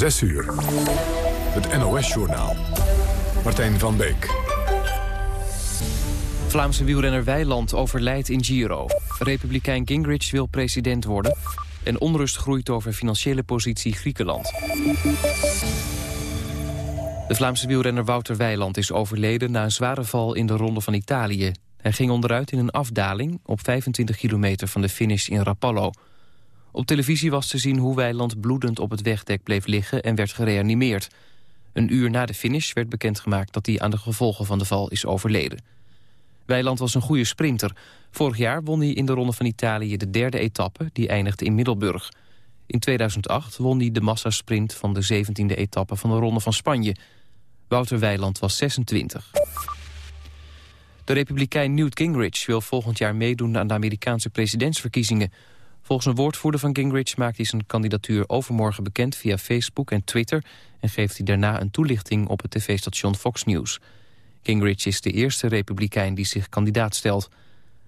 6 uur. Het NOS-journaal. Martijn van Beek. Vlaamse wielrenner Weiland overlijdt in Giro. Republikein Gingrich wil president worden. En onrust groeit over financiële positie Griekenland. De Vlaamse wielrenner Wouter Weiland is overleden na een zware val in de Ronde van Italië. Hij ging onderuit in een afdaling op 25 kilometer van de finish in Rapallo. Op televisie was te zien hoe Weiland bloedend op het wegdek bleef liggen en werd gereanimeerd. Een uur na de finish werd bekendgemaakt dat hij aan de gevolgen van de val is overleden. Weiland was een goede sprinter. Vorig jaar won hij in de Ronde van Italië de derde etappe, die eindigde in Middelburg. In 2008 won hij de massasprint van de 17e etappe van de Ronde van Spanje. Wouter Weiland was 26. De republikein Newt Gingrich wil volgend jaar meedoen aan de Amerikaanse presidentsverkiezingen. Volgens een woordvoerder van Gingrich maakt hij zijn kandidatuur overmorgen bekend via Facebook en Twitter... en geeft hij daarna een toelichting op het tv-station Fox News. Gingrich is de eerste republikein die zich kandidaat stelt.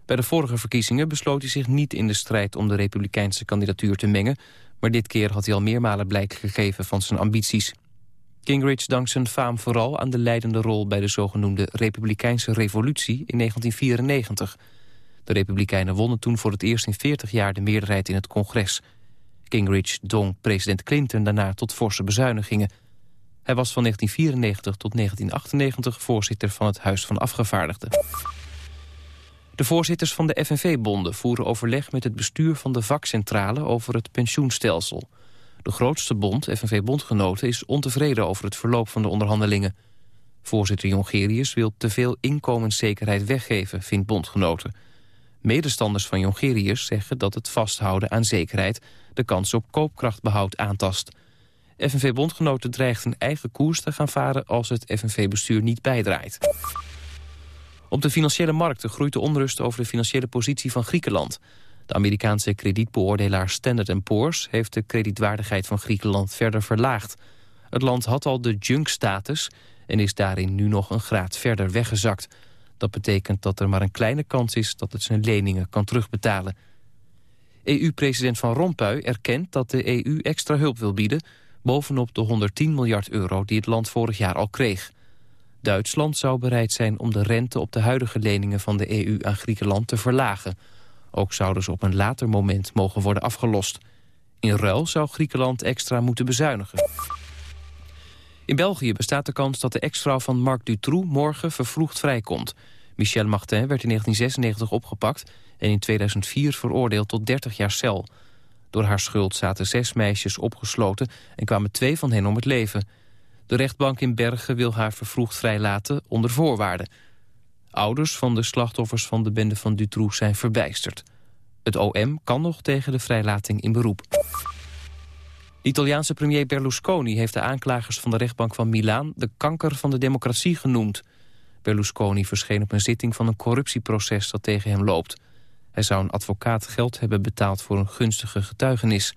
Bij de vorige verkiezingen besloot hij zich niet in de strijd om de republikeinse kandidatuur te mengen... maar dit keer had hij al meermalen blijk gegeven van zijn ambities. Gingrich dankt zijn faam vooral aan de leidende rol bij de zogenoemde Republikeinse Revolutie in 1994. De Republikeinen wonnen toen voor het eerst in 40 jaar de meerderheid in het congres. Gingrich dwong president Clinton daarna tot forse bezuinigingen. Hij was van 1994 tot 1998 voorzitter van het Huis van Afgevaardigden. De voorzitters van de FNV-bonden voeren overleg met het bestuur van de vakcentrale over het pensioenstelsel. De grootste bond, FNV-bondgenoten, is ontevreden over het verloop van de onderhandelingen. Voorzitter Jongerius wil te veel inkomenszekerheid weggeven, vindt bondgenoten. Medestanders van Jongerius zeggen dat het vasthouden aan zekerheid... de kans op koopkrachtbehoud aantast. FNV-bondgenoten dreigt een eigen koers te gaan varen... als het FNV-bestuur niet bijdraait. Op de financiële markten groeit de onrust over de financiële positie van Griekenland. De Amerikaanse kredietbeoordelaar Standard Poor's... heeft de kredietwaardigheid van Griekenland verder verlaagd. Het land had al de junk-status en is daarin nu nog een graad verder weggezakt... Dat betekent dat er maar een kleine kans is dat het zijn leningen kan terugbetalen. EU-president Van Rompuy erkent dat de EU extra hulp wil bieden... bovenop de 110 miljard euro die het land vorig jaar al kreeg. Duitsland zou bereid zijn om de rente op de huidige leningen van de EU aan Griekenland te verlagen. Ook zouden ze op een later moment mogen worden afgelost. In ruil zou Griekenland extra moeten bezuinigen. In België bestaat de kans dat de ex-vrouw van Marc Dutroux morgen vervroegd vrijkomt. Michel Martin werd in 1996 opgepakt en in 2004 veroordeeld tot 30 jaar cel. Door haar schuld zaten zes meisjes opgesloten en kwamen twee van hen om het leven. De rechtbank in Bergen wil haar vervroegd vrijlaten onder voorwaarden. Ouders van de slachtoffers van de bende van Dutroux zijn verbijsterd. Het OM kan nog tegen de vrijlating in beroep. De Italiaanse premier Berlusconi heeft de aanklagers van de rechtbank van Milaan... de kanker van de democratie genoemd. Berlusconi verscheen op een zitting van een corruptieproces dat tegen hem loopt. Hij zou een advocaat geld hebben betaald voor een gunstige getuigenis.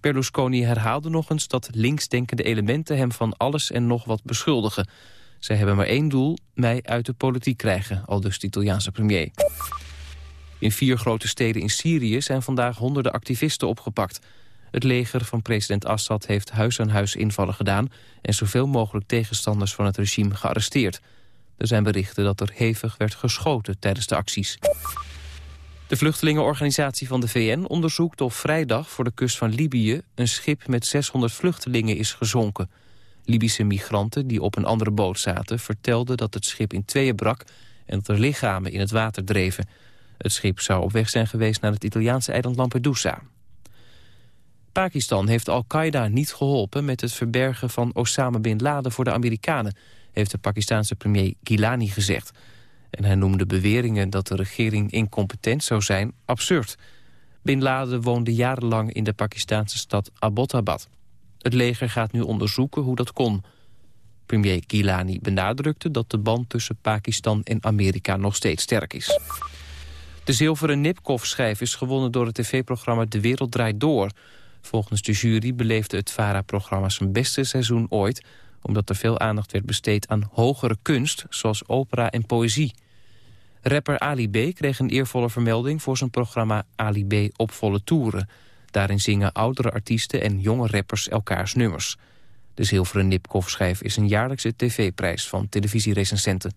Berlusconi herhaalde nog eens dat linksdenkende elementen hem van alles en nog wat beschuldigen. Zij hebben maar één doel, mij uit de politiek krijgen, al dus de Italiaanse premier. In vier grote steden in Syrië zijn vandaag honderden activisten opgepakt. Het leger van president Assad heeft huis-aan-huis invallen gedaan... en zoveel mogelijk tegenstanders van het regime gearresteerd. Er zijn berichten dat er hevig werd geschoten tijdens de acties. De vluchtelingenorganisatie van de VN onderzoekt of vrijdag voor de kust van Libië... een schip met 600 vluchtelingen is gezonken. Libische migranten die op een andere boot zaten... vertelden dat het schip in tweeën brak en dat er lichamen in het water dreven. Het schip zou op weg zijn geweest naar het Italiaanse eiland Lampedusa. Pakistan heeft Al-Qaeda niet geholpen met het verbergen van Osama Bin Laden voor de Amerikanen, heeft de Pakistanse premier Gilani gezegd. En hij noemde beweringen dat de regering incompetent zou zijn absurd. Bin Laden woonde jarenlang in de Pakistanse stad Abbottabad. Het leger gaat nu onderzoeken hoe dat kon. Premier Gilani benadrukte dat de band tussen Pakistan en Amerika nog steeds sterk is. De zilveren Nipkoff-schijf is gewonnen door het tv-programma De Wereld Draait Door. Volgens de jury beleefde het VARA-programma zijn beste seizoen ooit... omdat er veel aandacht werd besteed aan hogere kunst, zoals opera en poëzie. Rapper Ali B kreeg een eervolle vermelding voor zijn programma Ali B op volle toeren. Daarin zingen oudere artiesten en jonge rappers elkaars nummers. De zilveren Nipkoff-schijf is een jaarlijkse tv-prijs van televisierecensenten.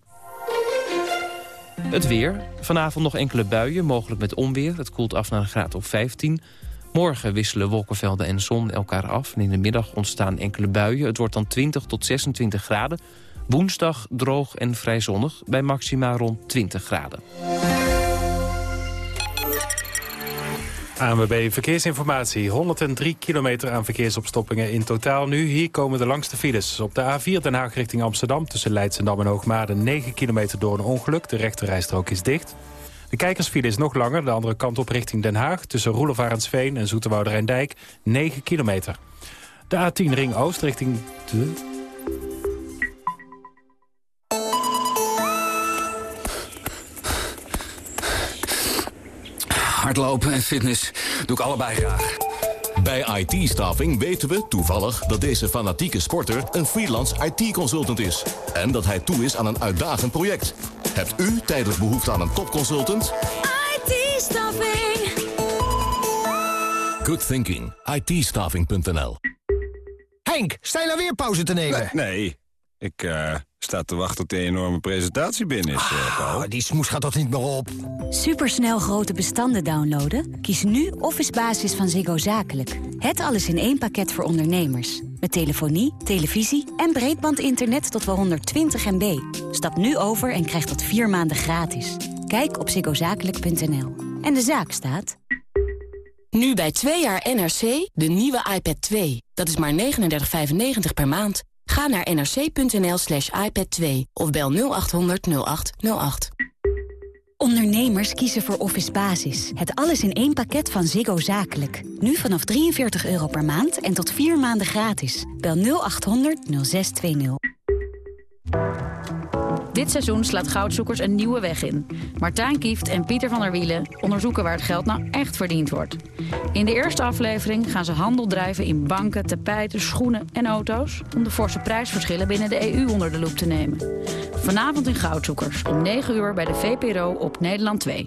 Het weer. Vanavond nog enkele buien, mogelijk met onweer. Het koelt af naar een graad of 15. Morgen wisselen wolkenvelden en zon elkaar af. En in de middag ontstaan enkele buien. Het wordt dan 20 tot 26 graden. Woensdag droog en vrij zonnig, bij maxima rond 20 graden. ANWB Verkeersinformatie. 103 kilometer aan verkeersopstoppingen in totaal nu. Hier komen de langste files. Op de A4 Den Haag richting Amsterdam... tussen Leidsendam en Hoogmade 9 kilometer door een ongeluk. De rechterrijstrook is dicht. De kijkersfile is nog langer. De andere kant op richting Den Haag... tussen Roelofarensveen en Zoeterwouder en Dijk 9 kilometer. De A10 Ring Oost richting... De... Hardlopen en fitness doe ik allebei graag. Bij IT-staffing weten we toevallig dat deze fanatieke sporter een freelance IT-consultant is. En dat hij toe is aan een uitdagend project. Hebt u tijdelijk behoefte aan een topconsultant? IT-staffing. Good thinking. it Henk, sta je nou weer pauze te nemen? Nee, ik uh, sta te wachten tot de enorme presentatie binnen is, uh, Paul. die smoes gaat toch niet meer op? Supersnel grote bestanden downloaden? Kies nu Office Basis van Ziggo Zakelijk. Het alles in één pakket voor ondernemers. Met telefonie, televisie en breedbandinternet tot wel 120 MB. Stap nu over en krijg dat vier maanden gratis. Kijk op ziggozakelijk.nl. En de zaak staat... Nu bij twee jaar NRC de nieuwe iPad 2. Dat is maar 39,95 per maand. Ga naar nrc.nl slash iPad 2 of bel 0800 0808. Ondernemers kiezen voor Office Basis. Het alles in één pakket van Ziggo Zakelijk. Nu vanaf 43 euro per maand en tot vier maanden gratis. Bel 0800 0620. Dit seizoen slaat goudzoekers een nieuwe weg in. Martijn Kieft en Pieter van der Wielen onderzoeken waar het geld nou echt verdiend wordt. In de eerste aflevering gaan ze handel drijven in banken, tapijten, schoenen en auto's... om de forse prijsverschillen binnen de EU onder de loep te nemen. Vanavond in Goudzoekers om 9 uur bij de VPRO op Nederland 2.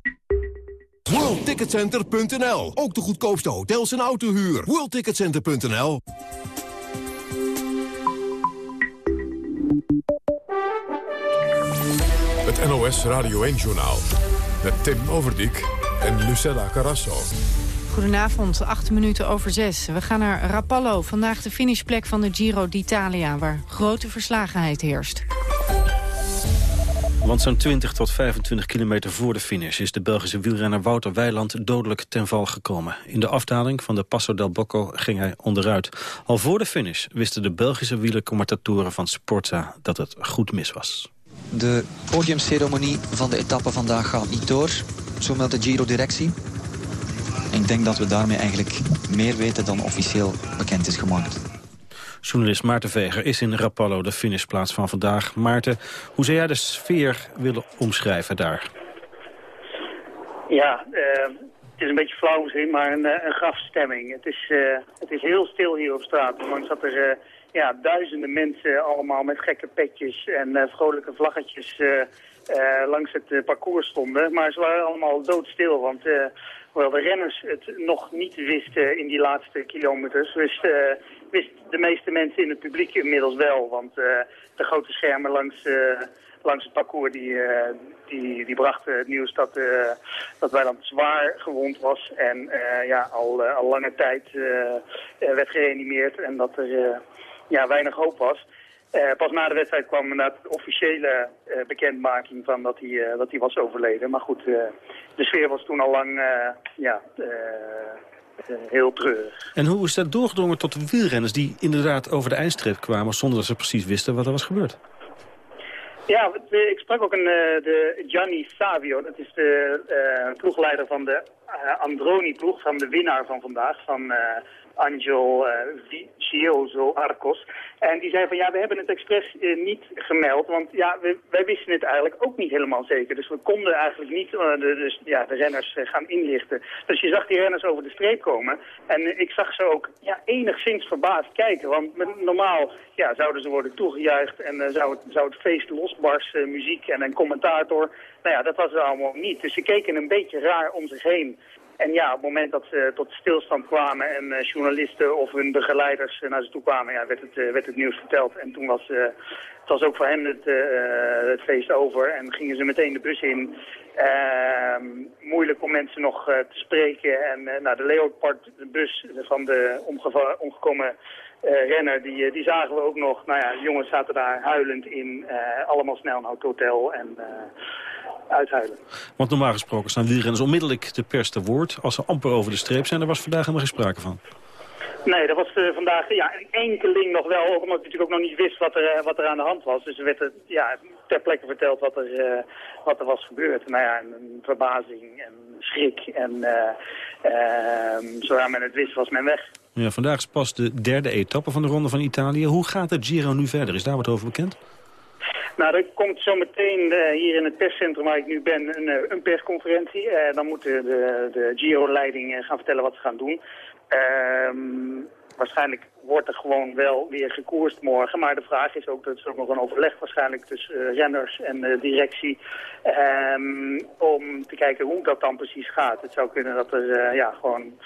WorldTicketCenter.nl. Ook de goedkoopste hotels en autohuur. WorldTicketCenter.nl. Het NOS Radio 1-journaal. Met Tim Overdijk en Lucella Carrasso. Goedenavond, acht minuten over zes. We gaan naar Rapallo, vandaag de finishplek van de Giro d'Italia... waar grote verslagenheid heerst. Want zo'n 20 tot 25 kilometer voor de finish... is de Belgische wielrenner Wouter Weiland dodelijk ten val gekomen. In de afdaling van de Passo del Bocco ging hij onderuit. Al voor de finish wisten de Belgische wielercommentatoren van Sporza... dat het goed mis was. De podiumceremonie van de etappe vandaag gaat niet door. Zo meldt de Giro-directie. Ik denk dat we daarmee eigenlijk meer weten dan officieel bekend is gemaakt. Journalist Maarten Veger is in Rapallo, de finishplaats van vandaag. Maarten, hoe zou jij de sfeer willen omschrijven daar? Ja, uh, het is een beetje flauw misschien, maar een, een grafstemming. Het is, uh, het is heel stil hier op straat, ondanks dat er... Ja, duizenden mensen allemaal met gekke petjes en vrolijke vlaggetjes langs het parcours stonden. Maar ze waren allemaal doodstil, want hoewel de renners het nog niet wisten in die laatste kilometers, wisten wist de meeste mensen in het publiek inmiddels wel. Want uh, de grote schermen langs, uh, langs het parcours die, uh, die, die brachten het nieuws dat, dat Weiland zwaar gewond was. En ja, al, al lange tijd werd gereanimeerd en dat er ja, weinig hoop was. pas na de wedstrijd kwam de officiële bekendmaking van dat hij, dat hij was overleden. Maar goed, de sfeer was toen al lang ja, eh, heel treurig. En hoe is dat doorgedrongen tot de wielrenners die inderdaad over de eindstreep kwamen... zonder dat ze precies wisten wat er was gebeurd? Ja, ik sprak ook een, eh, de Gianni Savio, dat is de uh, ploegleider van de Androni-ploeg, van de winnaar van vandaag, van Angel uh, Giozo Arcos. En die zei van ja, we hebben het expres uh, niet gemeld, want ja, we, wij wisten het eigenlijk ook niet helemaal zeker. Dus we konden eigenlijk niet uh, de, dus, ja, de renners gaan inlichten. Dus je zag die renners over de streep komen. En ik zag ze ook ja, enigszins verbaasd kijken, want normaal ja, zouden ze worden toegejuicht en zou, het, zou het feest losbarsten, muziek en een commentator. Nou ja, dat was er allemaal niet. Dus ze keken een beetje raar om zich heen. En ja, op het moment dat ze tot stilstand kwamen en uh, journalisten of hun begeleiders uh, naar ze toe kwamen, ja, werd, het, uh, werd het nieuws verteld. En toen was het was ook voor hen het, het feest over en gingen ze meteen de bus in. Ehm, moeilijk om mensen nog te spreken. En nou, de Leopard-bus van de omgekomen renner, die, die zagen we ook nog. Nou ja, jongens zaten daar huilend in, allemaal snel naar het hotel en uithuilen. Want normaal gesproken staan wielrenners onmiddellijk de pers te woord. Als ze amper over de streep zijn, daar was vandaag helemaal geen sprake van. Nee, dat was uh, vandaag ja, een enkeling nog wel, omdat ik natuurlijk ook nog niet wist wat er, uh, wat er aan de hand was. Dus er werd ja, ter plekke verteld wat er, uh, wat er was gebeurd. Nou ja, een, een verbazing en schrik. En ehm, zodra men het wist, was men weg. Ja, vandaag is pas de derde etappe van de Ronde van Italië. Hoe gaat het Giro nu verder? Is daar wat over bekend? Nou, er komt zometeen uh, hier in het perscentrum waar ik nu ben een, een persconferentie. Uh, dan moet de, de Giro-leiding gaan vertellen wat ze gaan doen. Um, waarschijnlijk wordt er gewoon wel weer gekoerst morgen. Maar de vraag is ook, dat is ook nog een overleg waarschijnlijk tussen uh, renners en directie. Um, om te kijken hoe dat dan precies gaat. Het zou kunnen dat er uh, ja, gewoon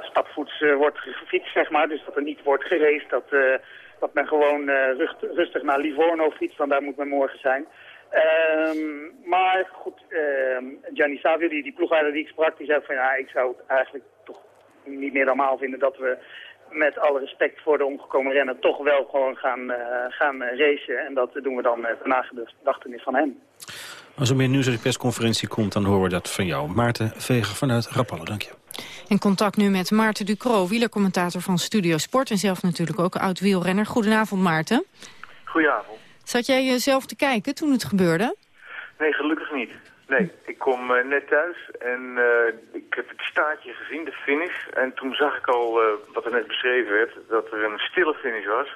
stapvoets wordt gefietst, zeg maar. Dus dat er niet wordt gereisd. Dat, dat men gewoon rust, rustig naar Livorno fietst, want daar moet men morgen zijn. Um, maar goed, um, Gianni Savio, die, die ploegleider die ik sprak, die zei van ja, ik zou het eigenlijk toch niet meer normaal vinden dat we met alle respect voor de omgekomen renner toch wel gewoon gaan, uh, gaan racen. En dat doen we dan met de nagedachtenis van hem. Als er meer nieuws uit de persconferentie komt, dan horen we dat van jou. Maarten Veger vanuit Rapallo, dank je. In contact nu met Maarten Ducro, wielercommentator van Studio Sport... en zelf natuurlijk ook oud-wielrenner. Goedenavond, Maarten. Goedenavond. Zat jij jezelf te kijken toen het gebeurde? Nee, gelukkig niet. Nee, ik kom uh, net thuis en uh, ik heb het staartje gezien, de finish. En toen zag ik al, uh, wat er net beschreven werd, dat er een stille finish was.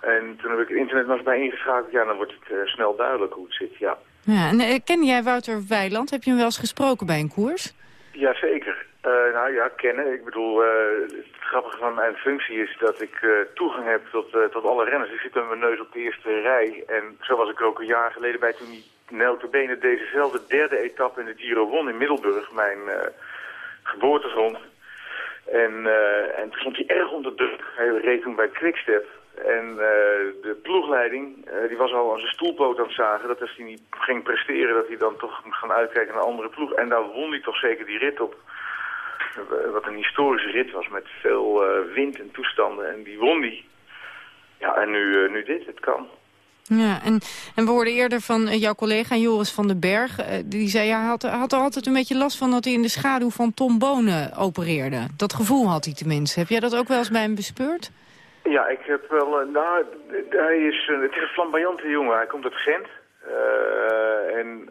En toen heb ik het internet nog bij ingeschakeld. Ja, dan wordt het snel duidelijk hoe het zit, ja. ja en ken jij Wouter Weiland? Heb je hem wel eens gesproken bij een koers? Jazeker. Nou ja, kennen. Ik bedoel, het grappige van mijn functie is dat ik toegang heb tot, tot alle renners. Ik zit met mijn neus op de eerste rij. En zo was ik ook een jaar geleden bij toen hij notabene dezezelfde derde etappe in de Giro won in Middelburg, mijn uh, geboortegrond. En, uh, en toen stond hij erg onder druk. Hij reed toen bij Quickstep. En uh, de ploegleiding, die was al aan zijn stoelpoot aan het zagen... dat als hij niet ging presteren, dat hij dan toch moet gaan uitkijken naar een andere ploeg. En daar won hij toch zeker die rit op. Wat een historische rit was met veel wind en toestanden. En die won die. Ja, en nu, nu dit, het kan. Ja, en, en we hoorden eerder van jouw collega Joris van den Berg. Die zei, ja, hij had, had er altijd een beetje last van dat hij in de schaduw van Tom Bonen opereerde. Dat gevoel had hij tenminste. Heb jij dat ook wel eens bij hem bespeurd? Ja, ik heb wel... Nou, hij is, het is een flamboyante jongen. Hij komt uit Gent. en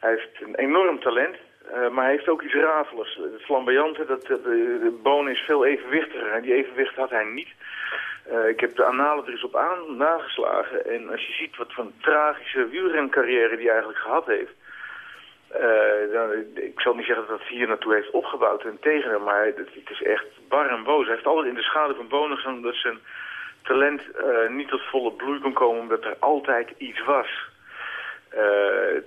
hij heeft een enorm talent. Maar hij heeft ook iets rafeligs. Het flamboyante, dat, de, de Bonen is veel evenwichtiger. En die evenwicht had hij niet. Uh, ik heb de analen er eens op aan, nageslagen. En als je ziet wat voor een tragische wielrencarrière die eigenlijk gehad heeft... Dan, ik zal niet zeggen dat dat hier naartoe heeft opgebouwd. En tegen maar het, is echt bar en boos. Hij heeft altijd in de schade van Bonen gestaan dat zijn talent niet tot volle bloei kon komen... omdat er altijd iets was.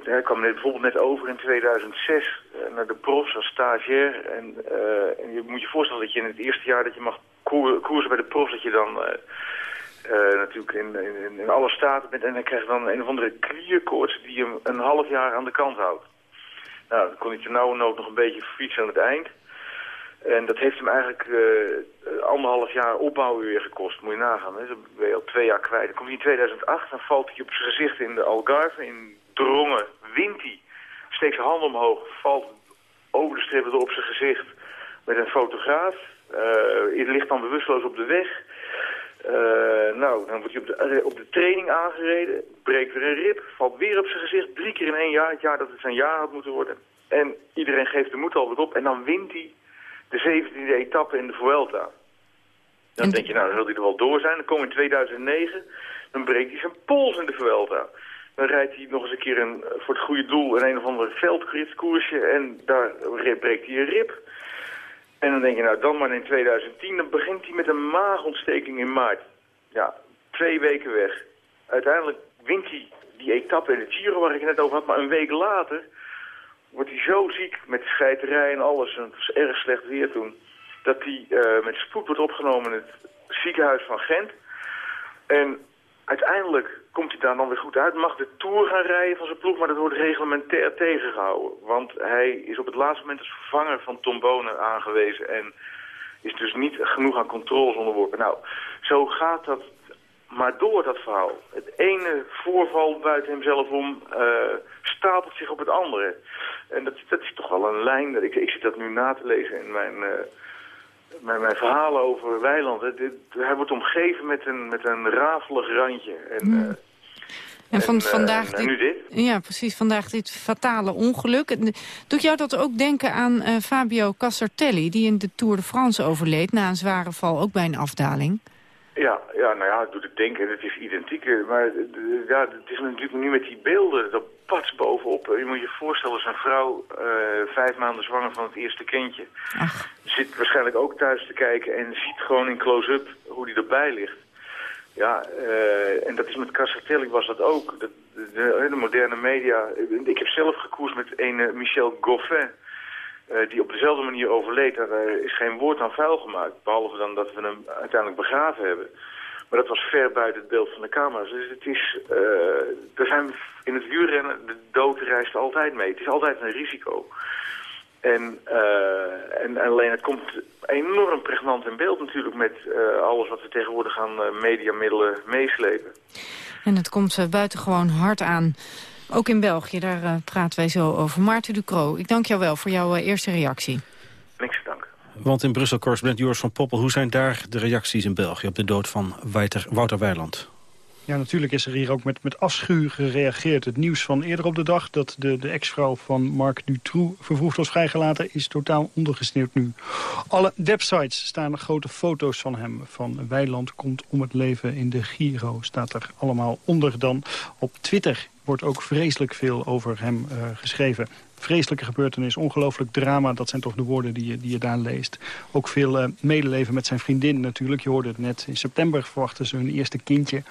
Hij kwam net, bijvoorbeeld net over in 2006 naar de profs als stagiair. En, en je moet je voorstellen dat je in het eerste jaar dat je mag koersen bij de profs dat je dan uh, uh, natuurlijk in, in, in, alle staten bent. En dan krijg je dan een of andere klierkoorts die hem een half jaar aan de kant houdt. Nou, dan kon hij nauwe nood nog een beetje fietsen aan het eind. En dat heeft hem eigenlijk uh, anderhalf jaar opbouwen weer gekost. Moet je nagaan. Hè? Dan ben je al twee jaar kwijt. Dan komt hij in 2008, dan valt hij op zijn gezicht in de Algarve. In Drongen wint hij. Steekt zijn hand omhoog, valt over de streep op zijn gezicht met een fotograaf. Uh, ligt dan bewusteloos op de weg. Uh, nou, dan wordt je op de, eh, op de training aangereden, breekt er een rib, valt weer op zijn gezicht, drie keer in één jaar, het jaar dat het zijn jaar had moeten worden. En iedereen geeft de moed alweer op. En dan wint hij de 17e etappe in de Vuelta. Dan denk je, nou, dan zal hij er wel door zijn. Dan komt in 2009, dan breekt hij zijn pols in de Vuelta. Dan rijdt hij nog eens een keer een, voor het goede doel in een of ander veldritskoersje. En daar breekt hij een rib. En dan denk je, nou, dan maar in 2010, dan begint hij met een maagontsteking in maart. Ja, twee weken weg. Uiteindelijk wint hij die etappe in de Giro waar ik het net over had. Maar een week later wordt hij zo ziek met scheiterij en alles. En het was erg slecht weer toen. Dat hij uh, met spoed wordt opgenomen in het ziekenhuis van Gent. En uiteindelijk komt hij daar dan weer goed uit. Mag de Tour gaan rijden van zijn ploeg, maar dat wordt reglementair tegengehouden. Want hij is op het laatste moment als vervanger van Tom Bonen aangewezen. En is dus niet genoeg aan controles onderworpen. Nou, zo gaat dat maar door dat verhaal. Het ene voorval buiten hemzelf om uh, stapelt zich op het andere. En dat, dat is toch wel een lijn. Ik, ik zit dat nu na te lezen in mijn, uh, mijn, mijn verhalen over Weiland. hij wordt omgeven met een, met een rafelig randje. En, uh, en, van, vandaag en, dit? Ja, precies. Vandaag dit fatale ongeluk. Doet jou dat ook denken aan Fabio Casartelli... die in de Tour de France overleed na een zware val, ook bij een afdaling? Ja, ja, nou ja, het doet het denken, het is identiek. Maar ja, het is natuurlijk nu met die beelden, dat pats bovenop. Je moet je voorstellen, zijn vrouw, uh, vijf maanden zwanger van het eerste kindje. Ach. Zit waarschijnlijk ook thuis te kijken en ziet gewoon in close-up hoe die erbij ligt. Ja, uh, en dat is met Cassatelli was dat ook. De, de, de, moderne media. Ik heb zelf gekoers met een Michel Goffin. Uh, die op dezelfde manier overleed. Daar is geen woord aan vuil gemaakt. Behalve dan dat we hem uiteindelijk begraven hebben. Maar dat was ver buiten het beeld van de camera's. Dus het is, uh, er zijn in het wielrennen, de dood reist altijd mee. Het is altijd een risico. En, en, alleen het komt enorm pregnant in beeld natuurlijk met alles wat we tegenwoordig aan mediamiddelen meeslepen. En het komt buitengewoon hard aan. Ook in België, daar uh, praten wij zo over. Maarten Ducro, ik dank jou wel voor jouw uh, eerste reactie. Niks te danken. Want in Brussel, correspondent Joris van Poppel... hoe zijn daar de reacties in België op de dood van Wouter, Wouter Weiland? Ja, natuurlijk is er hier ook met, met afschuw gereageerd. Het nieuws van eerder op de dag dat de, de ex-vrouw van Marc Dutroux vervroegd was vrijgelaten... is totaal ondergesneeuwd nu. Alle websites staan grote foto's van hem. Van Weiland komt om het leven in de Giro. Staat er allemaal onder dan. Op Twitter wordt ook vreselijk veel over hem uh, geschreven. Vreselijke gebeurtenis, ongelooflijk drama. Dat zijn toch de woorden die je, die je daar leest. Ook veel uh, medeleven met zijn vriendin natuurlijk. Je hoorde het net. In september verwachten ze hun eerste kindje.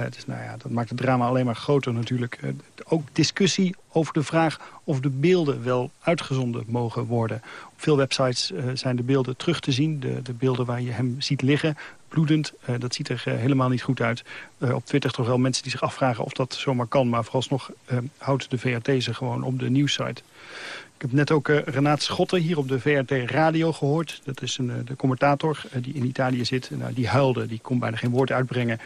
Uh, dus nou ja, dat maakt het drama alleen maar groter natuurlijk. ook discussie over de vraag of de beelden wel uitgezonden mogen worden. Op veel websites zijn de beelden terug te zien. De, de beelden waar je hem ziet liggen bloedend. Uh, dat ziet er uh, helemaal niet goed uit. Uh, op Twitter toch wel mensen die zich afvragen of dat zomaar kan. Maar vooralsnog houdt de VRT ze gewoon op de nieuwssite. Ik heb net ook Renaat Schotten hier op de VRT Radio gehoord. Dat is een, de commentator die in Italië zit. Nou, die huilde, die kon bijna geen woord uitbrengen.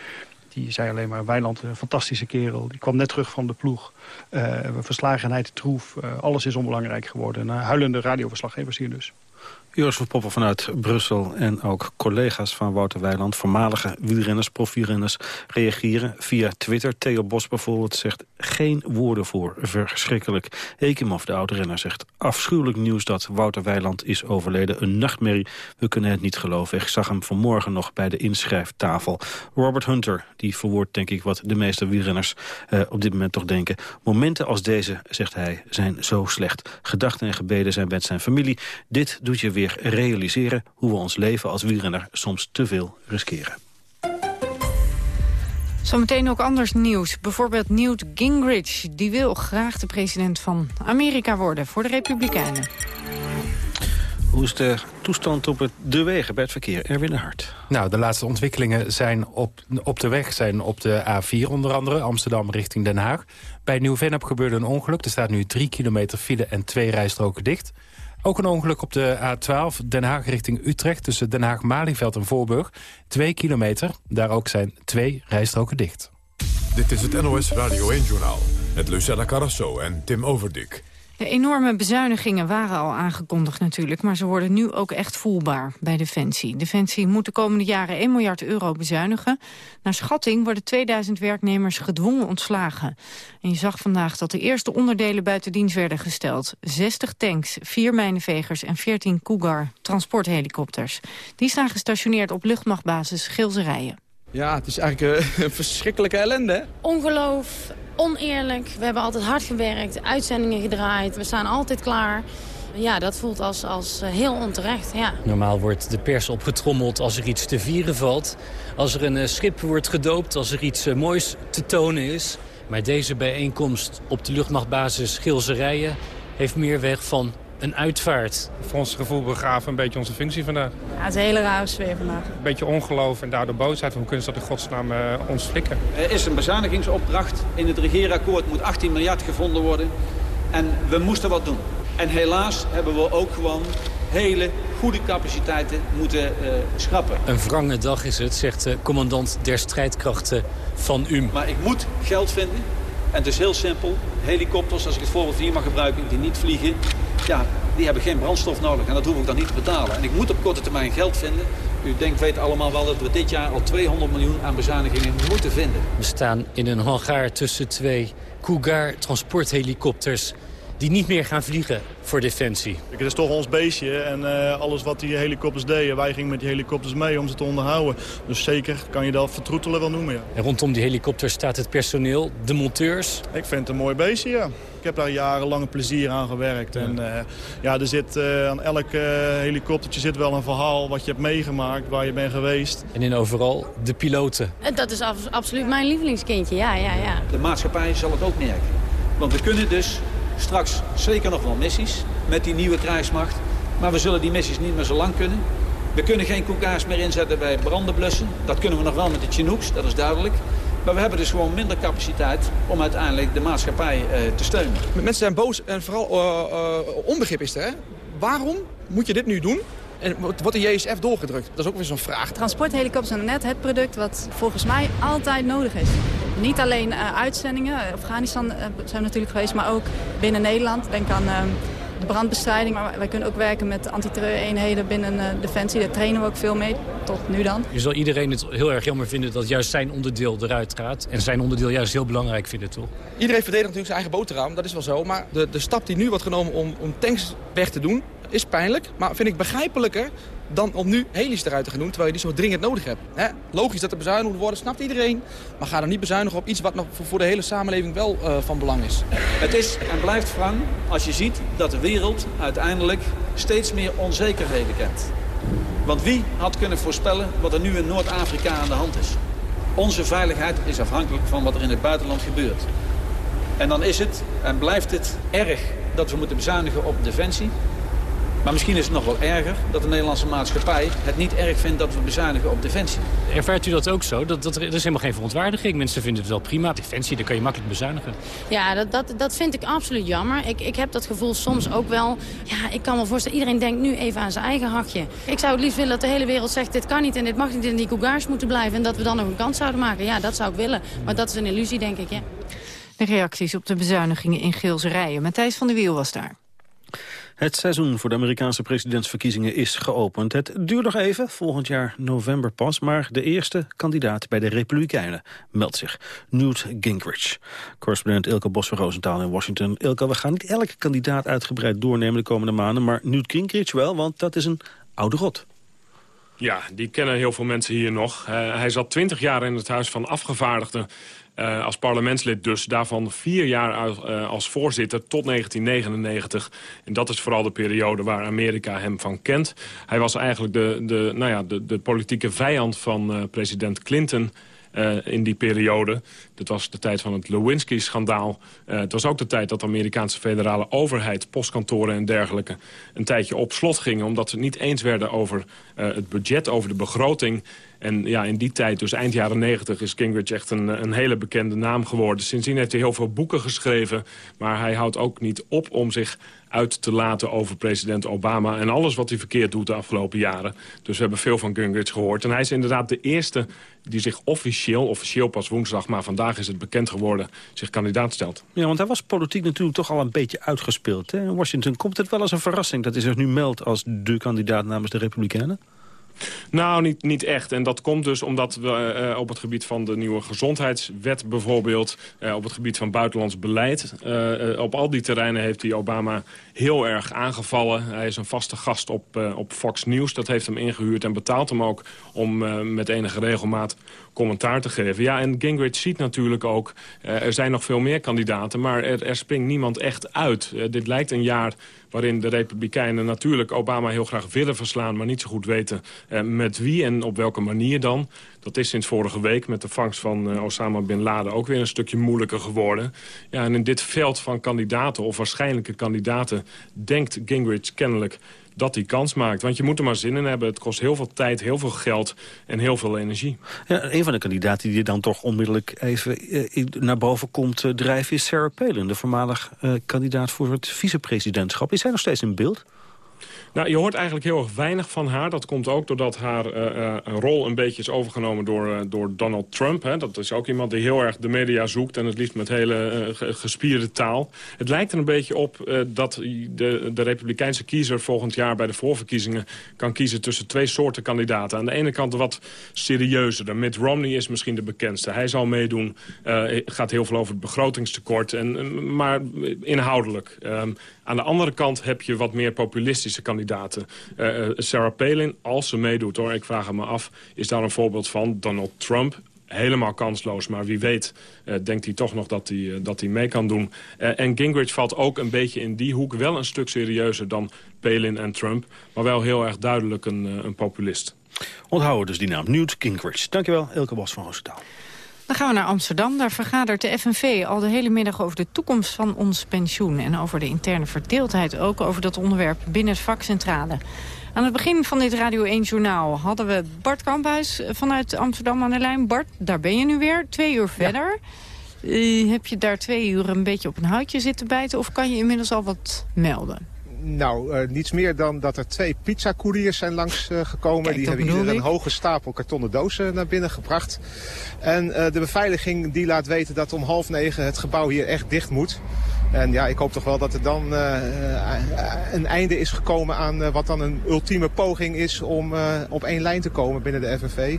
Die zei alleen maar, Weiland, een fantastische kerel. Die kwam net terug van de ploeg. verslagenheid, troef, alles is onbelangrijk geworden. Een huilende radioverslaggevers hier dus. Van Poppen vanuit Brussel en ook collega's van Wouter Weiland... voormalige wielrenners, profielrenners, reageren via Twitter. Theo Bos bijvoorbeeld zegt geen woorden voor. Verschrikkelijk. Ekimov, de oude renner, zegt afschuwelijk nieuws dat Wouter Weiland is overleden. Een nachtmerrie. We kunnen het niet geloven. Ik zag hem vanmorgen nog bij de inschrijftafel. Robert Hunter, die verwoordt denk ik wat de meeste wielrenners uh, op dit moment toch denken. Momenten als deze, zegt hij, zijn zo slecht. Gedachten en gebeden zijn met zijn familie. Dit doet je weer realiseren hoe we ons leven als wielrenner soms te veel riskeren. Zometeen ook anders nieuws. Bijvoorbeeld Newt Gingrich. Die wil graag de president van Amerika worden voor de Republikeinen. Hoe is de toestand op het, de wegen bij het verkeer? Erwin Hart. Nou, de laatste ontwikkelingen zijn op, op de weg zijn op de A4 onder andere. Amsterdam richting Den Haag. Bij Nieuw-Vennep gebeurde een ongeluk. Er staat nu drie kilometer file en twee rijstroken dicht. Ook een ongeluk op de A12 Den Haag richting Utrecht... tussen Den Haag-Malieveld en Voorburg. Twee kilometer, daar ook zijn twee rijstroken dicht. Dit is het NOS Radio 1-journaal met Lucella Carrasso en Tim Overdik. De enorme bezuinigingen waren al aangekondigd natuurlijk... maar ze worden nu ook echt voelbaar bij Defensie. Defensie moet de komende jaren 1 miljard euro bezuinigen. Naar schatting worden 2000 werknemers gedwongen ontslagen. En je zag vandaag dat de eerste onderdelen buiten dienst werden gesteld. 60 tanks, 4 mijnenvegers en 14 Cougar transporthelikopters. Die staan gestationeerd op luchtmachtbasis Gilserijen. Ja, het is eigenlijk eh, een verschrikkelijke ellende? Ongeloof, oneerlijk. We hebben altijd hard gewerkt, uitzendingen gedraaid. We staan altijd klaar. Ja, dat voelt als, als eh, heel onterecht, ja. Normaal wordt de pers opgetrommeld als er iets te vieren valt. Als er een eh, schip wordt gedoopt, als er iets moois te tonen is. Maar deze bijeenkomst op de luchtmachtbasis Gilserijen heeft meer weg van een uitvaart. Voor ons gevoel begraven een beetje onze functie vandaag. Ja, het is een hele rare sfeer vandaag. Een beetje ongeloof en daardoor boosheid. Hoe kunnen ze dat in godsnaam uh, ons flikken? Er is een bezuinigingsopdracht. In het regeerakkoord moet 18 miljard gevonden worden. En we moesten wat doen. En helaas hebben we ook gewoon hele goede capaciteiten moeten uh, schrappen. Een wrange dag is het, zegt de commandant der strijdkrachten van UM. Maar ik moet geld vinden. En het is heel simpel. Helikopters, als ik het voorbeeld hier mag gebruiken, die niet vliegen... ja, die hebben geen brandstof nodig en dat hoef ik dan niet te betalen. En ik moet op korte termijn geld vinden. U denkt, weet allemaal wel dat we dit jaar al 200 miljoen aan bezuinigingen moeten vinden. We staan in een hangaar tussen twee Cougar transporthelikopters die niet meer gaan vliegen voor Defensie. Het is toch ons beestje en uh, alles wat die helikopters deden, wij gingen met die helikopters mee om ze te onderhouden. Dus zeker kan je dat vertroetelen wel noemen, ja. En rondom die helikopters staat het personeel, de monteurs. Ik vind het een mooi beestje, ja. Ik heb daar jarenlang plezier aan gewerkt. Ja. En uh, ja, er zit uh, aan elk helikoptertje zit wel een verhaal wat je hebt meegemaakt, waar je bent geweest. En in overal de piloten. Dat is absoluut mijn lievelingskindje, ja, ja, ja. De maatschappij zal het ook merken. Want we kunnen dus Straks zeker nog wel missies met die nieuwe krijgsmacht. Maar we zullen die missies niet meer zo lang kunnen. We kunnen geen koekaars meer inzetten bij branden blussen. Dat kunnen we nog wel met de Chinooks, dat is duidelijk. Maar we hebben dus gewoon minder capaciteit om uiteindelijk de maatschappij uh, te steunen. Mensen zijn boos en vooral uh, onbegrip is er. Waarom moet je dit nu doen? En wordt de JSF doorgedrukt? Dat is ook weer zo'n vraag. Transporthelikopters zijn net het product wat volgens mij altijd nodig is. Niet alleen uh, uitzendingen, Afghanistan uh, zijn we natuurlijk geweest, maar ook binnen Nederland. Denk aan uh, de brandbestrijding, maar wij kunnen ook werken met anti-terreureenheden binnen Defensie. Daar trainen we ook veel mee, tot nu dan. Je zal iedereen het heel erg jammer vinden dat juist zijn onderdeel eruit gaat. En zijn onderdeel juist heel belangrijk vinden, toch? Iedereen verdedigt natuurlijk zijn eigen boterham, dat is wel zo. Maar de, de stap die nu wordt genomen om, om tanks weg te doen, is pijnlijk. Maar vind ik begrijpelijker dan om nu helis eruit te gaan terwijl je die zo dringend nodig hebt. He, logisch dat er bezuinigd moet worden, snapt iedereen. Maar ga dan niet bezuinigen op iets wat nog voor de hele samenleving wel uh, van belang is. Het is en blijft wrang als je ziet dat de wereld uiteindelijk steeds meer onzekerheden kent. Want wie had kunnen voorspellen wat er nu in Noord-Afrika aan de hand is? Onze veiligheid is afhankelijk van wat er in het buitenland gebeurt. En dan is het en blijft het erg dat we moeten bezuinigen op defensie. Maar misschien is het nog wel erger dat de Nederlandse maatschappij het niet erg vindt dat we bezuinigen op defensie. Ervaart u dat ook zo? Dat, dat, er is helemaal geen verontwaardiging. Mensen vinden het wel prima. Defensie, daar kan je makkelijk bezuinigen. Ja, dat, dat, dat vind ik absoluut jammer. Ik, ik heb dat gevoel soms ook wel. Ja, ik kan me voorstellen, iedereen denkt nu even aan zijn eigen hakje. Ik zou het liefst willen dat de hele wereld zegt, dit kan niet en dit mag niet en die cougars moeten blijven. En dat we dan nog een kans zouden maken. Ja, dat zou ik willen. Maar dat is een illusie, denk ik, ja. De reacties op de bezuinigingen in Geelserijen. Matthijs van der Wiel was daar. Het seizoen voor de Amerikaanse presidentsverkiezingen is geopend. Het duurt nog even, volgend jaar november pas... maar de eerste kandidaat bij de Republikeinen meldt zich. Newt Gingrich. Correspondent Ilke Bos van Roosentaal in Washington. Ilke, we gaan niet elke kandidaat uitgebreid doornemen de komende maanden... maar Newt Gingrich wel, want dat is een oude rot. Ja, die kennen heel veel mensen hier nog. Uh, hij zat twintig jaar in het Huis van Afgevaardigden... Uh, als parlementslid dus. Daarvan vier jaar uit, uh, als voorzitter tot 1999. En dat is vooral de periode waar Amerika hem van kent. Hij was eigenlijk de, de, nou ja, de, de politieke vijand van uh, president Clinton... In die periode. Dat was de tijd van het Lewinsky-schandaal. Het was ook de tijd dat de Amerikaanse federale overheid... postkantoren en dergelijke een tijdje op slot gingen... omdat ze het niet eens werden over het budget, over de begroting... En ja, in die tijd, dus eind jaren negentig, is Gingrich echt een, een hele bekende naam geworden. Sindsdien heeft hij heel veel boeken geschreven. Maar hij houdt ook niet op om zich uit te laten over president Obama... en alles wat hij verkeerd doet de afgelopen jaren. Dus we hebben veel van Gingrich gehoord. En hij is inderdaad de eerste die zich officieel, officieel pas woensdag... maar vandaag is het bekend geworden, zich kandidaat stelt. Ja, want hij was politiek natuurlijk toch al een beetje uitgespeeld. Hè? In Washington komt het wel als een verrassing dat hij zich nu meldt... als de kandidaat namens de Republikeinen? Nou, niet, niet echt. En dat komt dus omdat we uh, op het gebied van de nieuwe gezondheidswet bijvoorbeeld... Uh, op het gebied van buitenlands beleid... Uh, op al die terreinen heeft hij Obama heel erg aangevallen. Hij is een vaste gast op, op Fox News. Dat heeft hem ingehuurd en betaalt hem ook om met enige regelmaat commentaar te geven. Ja, en Gingrich ziet natuurlijk ook, er zijn nog veel meer kandidaten... maar er, er springt niemand echt uit. dit lijkt een jaar waarin de Republikeinen natuurlijk Obama heel graag willen verslaan... maar niet zo goed weten eh, met wie en op welke manier dan. Dat is sinds vorige week met de vangst van Osama Bin Laden ook weer een stukje moeilijker geworden. Ja, en in dit veld van kandidaten of waarschijnlijke kandidaten denkt Gingrich kennelijk dat hij kans maakt. Want je moet er maar zin in hebben. Het kost heel veel tijd, heel veel geld en heel veel energie. Ja, een van de kandidaten die dan toch onmiddellijk even eh, naar boven komt uh, drijven... is Sarah Palin, de voormalig uh, kandidaat voor het vicepresidentschap. Is hij nog steeds in beeld? Nou, je hoort eigenlijk heel erg weinig van haar. Dat komt ook doordat haar uh, rol een beetje is overgenomen door, uh, door Donald Trump. Hè. Dat is ook iemand die heel erg de media zoekt en het liefst met hele gespierde taal. Het lijkt er een beetje op dat de, de republikeinse kiezer volgend jaar bij de voorverkiezingen kan kiezen tussen twee soorten kandidaten. Aan de ene kant wat serieuzer. Mitt Romney is misschien de bekendste. Hij zal meedoen. gaat heel veel over het begrotingstekort. En, maar inhoudelijk. Um, aan de andere kant heb je wat meer populistische kandidaten. Uh, Sarah Palin, als ze meedoet hoor, ik vraag me af... is daar een voorbeeld van Donald Trump helemaal kansloos. Maar wie weet uh, denkt hij toch nog dat hij, dat hij mee kan doen. En Gingrich valt ook een beetje in die hoek. Wel een stuk serieuzer dan Palin en Trump. Maar wel heel erg duidelijk een, een populist. Onthouden dus die naam. Newt Gingrich. Dankjewel, Elke Bos van Roosendaal. Dan gaan we naar Amsterdam. Daar vergadert de FNV al de hele middag over de toekomst van ons pensioen. En over de interne verdeeldheid ook over dat onderwerp binnen het vakcentrale. Aan het begin van dit Radio 1 Journaal hadden we Bart Kamphuis vanuit Amsterdam aan de lijn. Bart, daar ben je nu weer, twee uur verder. Ja. Uh, heb je daar twee uur een beetje op een houtje zitten bijten... of kan je inmiddels al wat melden? Nou, uh, niets meer dan dat er twee pizzacouriers zijn langsgekomen. Kijk, die hebben hier een hoge stapel kartonnen dozen naar binnen gebracht. En uh, de beveiliging die laat weten dat om half negen het gebouw hier echt dicht moet. En ja, ik hoop toch wel dat er dan een einde is gekomen aan wat dan een ultieme poging is om op één lijn te komen binnen de FNV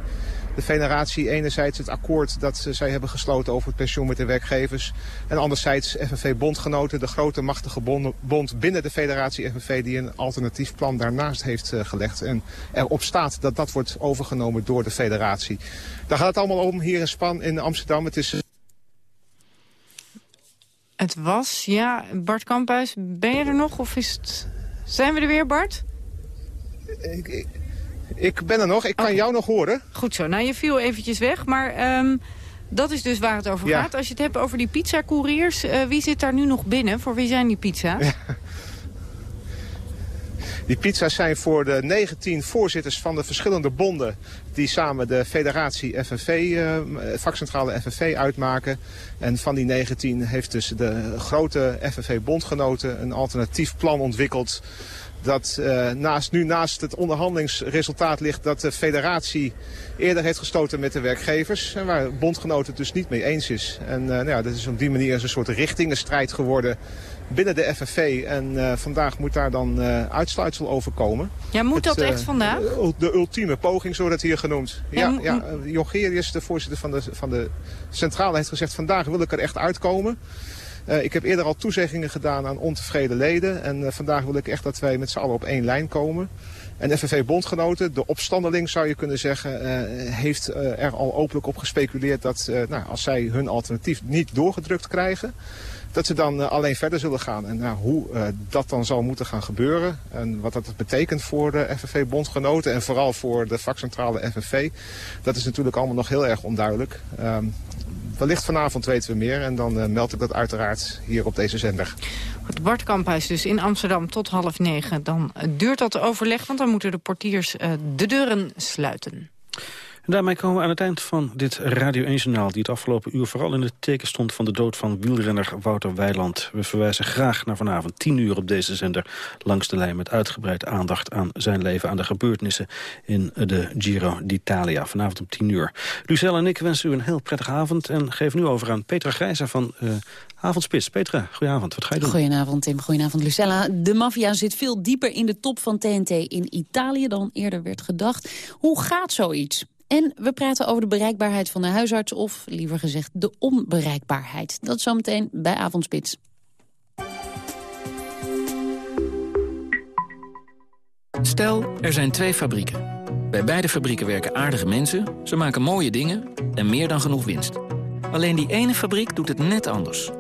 de federatie enerzijds het akkoord dat zij hebben gesloten over het pensioen met de werkgevers. En anderzijds FNV-bondgenoten, de grote machtige bond binnen de federatie FNV die een alternatief plan daarnaast heeft uh, gelegd. En erop staat dat dat wordt overgenomen door de federatie. Daar gaat het allemaal om hier in Span in Amsterdam. Het is... Het was, ja, Bart Kamphuis, ben je er nog of is het... Zijn we er weer, Bart? Ik, ik... Ik ben er nog, ik kan okay. jou nog horen. Goed zo, nou je viel eventjes weg, maar um, dat is dus waar het over ja. gaat. Als je het hebt over die pizzacouriers, uh, wie zit daar nu nog binnen? Voor wie zijn die pizza's? Ja. Die pizza's zijn voor de 19 voorzitters van de verschillende bonden... die samen de federatie FNV, uh, vakcentrale FNV uitmaken. En van die 19 heeft dus de grote FNV-bondgenoten een alternatief plan ontwikkeld dat uh, naast, nu naast het onderhandelingsresultaat ligt dat de federatie eerder heeft gestoten met de werkgevers. En waar bondgenoten het dus niet mee eens is. En uh, nou ja, dat is op die manier een soort richtingenstrijd geworden binnen de FNV. En uh, vandaag moet daar dan uitsluitsel over komen. Ja, moet het, dat echt vandaag? De ultieme poging, zo wordt het hier genoemd. Ja, ja, ja Jongerius, de voorzitter van de, van de centrale, heeft gezegd... vandaag wil ik er echt uitkomen. Uh, ik heb eerder al toezeggingen gedaan aan ontevreden leden. En uh, vandaag wil ik echt dat wij met z'n allen op één lijn komen. En FNV-bondgenoten, de opstandeling zou je kunnen zeggen, uh, heeft er al openlijk op gespeculeerd dat nou, als zij hun alternatief niet doorgedrukt krijgen, dat ze dan alleen verder zullen gaan. En nou, hoe dat dan zal moeten gaan gebeuren en wat dat betekent voor de FNV-bondgenoten en vooral voor de vakcentrale FNV, dat is natuurlijk allemaal nog heel erg onduidelijk. Um, wellicht vanavond weten we meer en dan uh, meld ik dat uiteraard hier op deze zender. Het Bart Kamphuis dus in Amsterdam tot half negen. Dan duurt dat overleg, want dan moeten de portiers de deuren sluiten. En daarmee komen we aan het eind van dit Radio 1-journaal... die het afgelopen uur vooral in het teken stond van de dood van wielrenner Wouter Weiland. We verwijzen graag naar vanavond 10 uur op deze zender... langs de lijn met uitgebreid aandacht aan zijn leven... aan de gebeurtenissen in de Giro d'Italia. Vanavond om 10 uur. Lucelle en ik wensen u een heel prettige avond... en geef nu over aan Petra Grijzer van uh, Avondspits. Petra, goedenavond. Wat ga je doen? Goedenavond Tim, goedenavond Lucella. De maffia zit veel dieper in de top van TNT in Italië dan eerder werd gedacht. Hoe gaat zoiets? En we praten over de bereikbaarheid van de huisarts... of liever gezegd de onbereikbaarheid. Dat zometeen bij Avondspits. Stel, er zijn twee fabrieken. Bij beide fabrieken werken aardige mensen, ze maken mooie dingen... en meer dan genoeg winst. Alleen die ene fabriek doet het net anders.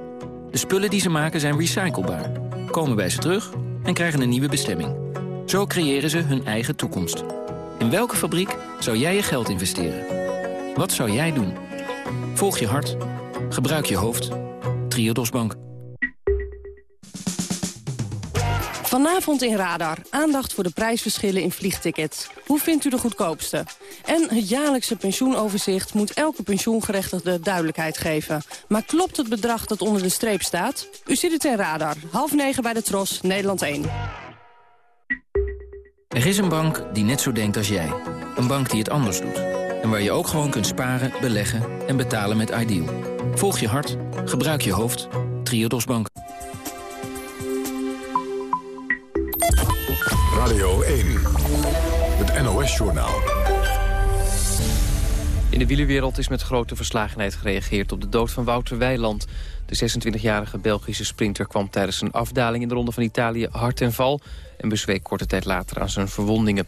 De spullen die ze maken zijn recyclebaar, komen bij ze terug... en krijgen een nieuwe bestemming. Zo creëren ze hun eigen toekomst. In welke fabriek zou jij je geld investeren? Wat zou jij doen? Volg je hart. Gebruik je hoofd. Triodos Bank. Vanavond in Radar. Aandacht voor de prijsverschillen in vliegtickets. Hoe vindt u de goedkoopste? En het jaarlijkse pensioenoverzicht moet elke pensioengerechtigde duidelijkheid geven. Maar klopt het bedrag dat onder de streep staat? U ziet het in Radar. Half negen bij de Tros, Nederland 1. Er is een bank die net zo denkt als jij. Een bank die het anders doet. En waar je ook gewoon kunt sparen, beleggen en betalen met Ideal. Volg je hart, gebruik je hoofd. Triodos Bank. Radio 1, het NOS-journaal. In de wielerwereld is met grote verslagenheid gereageerd op de dood van Wouter Weiland. De 26-jarige Belgische sprinter kwam tijdens een afdaling in de Ronde van Italië hard ten val... en bezweek korte tijd later aan zijn verwondingen.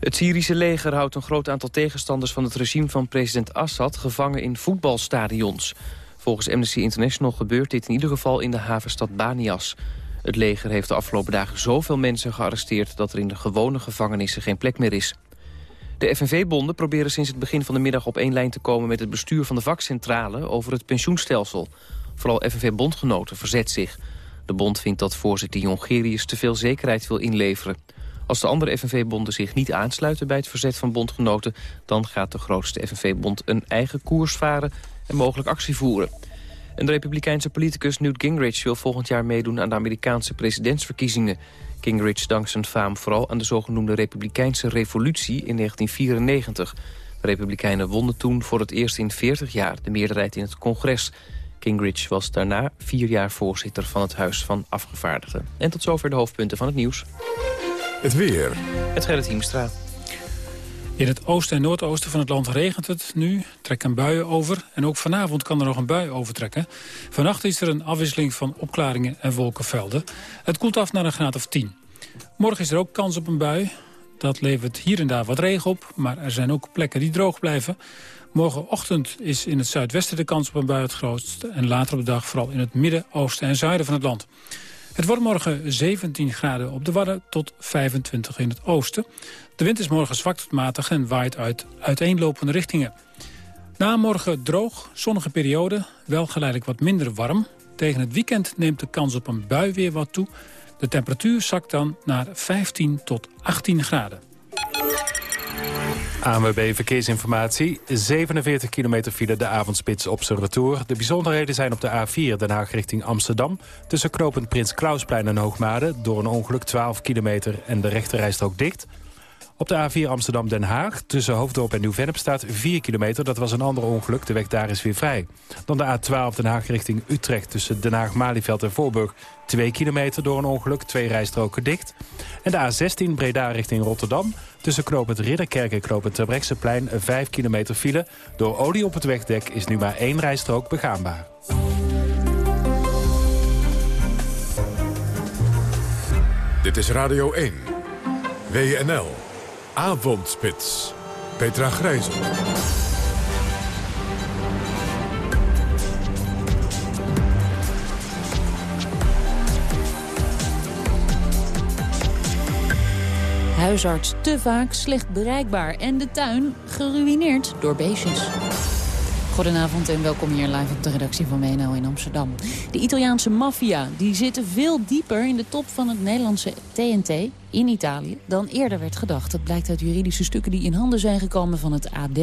Het Syrische leger houdt een groot aantal tegenstanders van het regime van president Assad gevangen in voetbalstadions. Volgens Amnesty International gebeurt dit in ieder geval in de havenstad Banias. Het leger heeft de afgelopen dagen zoveel mensen gearresteerd... dat er in de gewone gevangenissen geen plek meer is. De FNV-bonden proberen sinds het begin van de middag op één lijn te komen... met het bestuur van de vakcentrale over het pensioenstelsel. Vooral FNV-bondgenoten verzet zich. De bond vindt dat voorzitter Jongerius te veel zekerheid wil inleveren. Als de andere FNV-bonden zich niet aansluiten bij het verzet van bondgenoten... dan gaat de grootste FNV-bond een eigen koers varen en mogelijk actie voeren. En de republikeinse politicus Newt Gingrich wil volgend jaar meedoen aan de Amerikaanse presidentsverkiezingen. Gingrich dankt zijn faam vooral aan de zogenoemde republikeinse revolutie in 1994. De republikeinen wonnen toen voor het eerst in 40 jaar de meerderheid in het congres. Gingrich was daarna vier jaar voorzitter van het Huis van Afgevaardigden. En tot zover de hoofdpunten van het nieuws. Het weer. Het Gerrit Hiemstra. In het oosten en noordoosten van het land regent het nu, trekken buien over. En ook vanavond kan er nog een bui overtrekken. Vannacht is er een afwisseling van opklaringen en wolkenvelden. Het koelt af naar een graad of 10. Morgen is er ook kans op een bui. Dat levert hier en daar wat regen op, maar er zijn ook plekken die droog blijven. Morgenochtend is in het zuidwesten de kans op een bui het grootst... en later op de dag vooral in het midden, oosten en zuiden van het land. Het wordt morgen 17 graden op de Wadden tot 25 in het oosten. De wind is morgen zwak tot matig en waait uit uiteenlopende richtingen. Na morgen droog, zonnige periode, wel geleidelijk wat minder warm. Tegen het weekend neemt de kans op een bui weer wat toe. De temperatuur zakt dan naar 15 tot 18 graden. ANWB Verkeersinformatie. 47 kilometer file de avondspits op zijn retour. De bijzonderheden zijn op de A4 Den Haag richting Amsterdam. Tussen knooppunt Prins Klausplein en Hoogmade. Door een ongeluk 12 kilometer en de rechterrijstrook dicht. Op de A4 Amsterdam-Den Haag tussen Hoofddorp en Nieuw-Vennep staat 4 kilometer. Dat was een ander ongeluk. De weg daar is weer vrij. Dan de A12 Den Haag richting Utrecht tussen Den Haag-Malieveld en Voorburg. 2 kilometer door een ongeluk. Twee rijstroken dicht. En de A16 Breda richting Rotterdam. Tussen knooppunt Ridderkerk en knooppunt Terbrechtseplein 5 kilometer file. Door olie op het wegdek is nu maar één rijstrook begaanbaar. Dit is Radio 1. WNL. Avondspits. Petra Grijzen. Huisarts te vaak slecht bereikbaar en de tuin geruineerd door beestjes. Goedenavond en welkom hier live op de redactie van WNL in Amsterdam. De Italiaanse maffia die zitten veel dieper in de top van het Nederlandse TNT in Italië dan eerder werd gedacht. Dat blijkt uit juridische stukken die in handen zijn gekomen van het AD.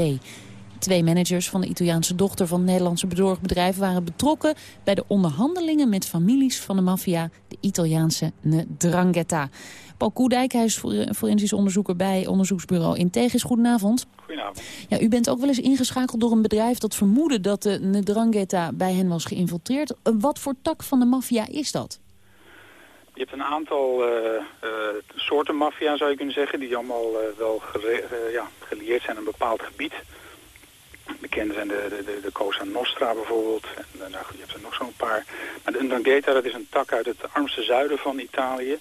Twee managers van de Italiaanse dochter van het Nederlandse bedrijf waren betrokken bij de onderhandelingen met families van de maffia, Italiaanse Ndrangheta. Paul Koedijk, hij is forensisch onderzoeker bij onderzoeksbureau Integris. Goedenavond. Goedenavond. Ja, u bent ook wel eens ingeschakeld door een bedrijf dat vermoedde dat de Ndrangheta bij hen was geïnfiltreerd. Wat voor tak van de maffia is dat? Je hebt een aantal uh, uh, soorten maffia, zou je kunnen zeggen, die allemaal uh, wel ja, gelieerd zijn aan een bepaald gebied. Bekend zijn de, de, de, Cosa Nostra bijvoorbeeld. En, nou, je hebt er nog zo'n paar. Maar de Ndrangheta, dat is een tak uit het armste zuiden van Italië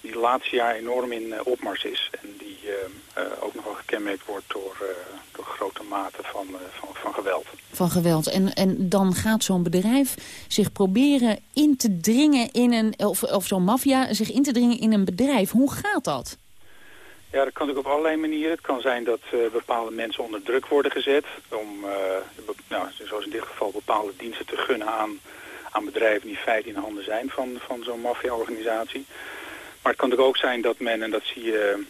die de laatste jaar enorm in uh, opmars is. En die uh, ook nogal gekenmerkt wordt door, door grote mate van, van, van geweld. Van geweld. En, en dan gaat zo'n bedrijf zich proberen in te dringen in een... of, of zo'n maffia zich in te dringen in een bedrijf. Hoe gaat dat? Ja, dat kan natuurlijk op allerlei manieren. Het kan zijn dat bepaalde mensen onder druk worden gezet... om, nou, zoals in dit geval, bepaalde diensten te gunnen aan, aan bedrijven... die feit in handen zijn van, van zo'n maffia-organisatie. Maar het kan natuurlijk ook zijn dat men, en dat zie je,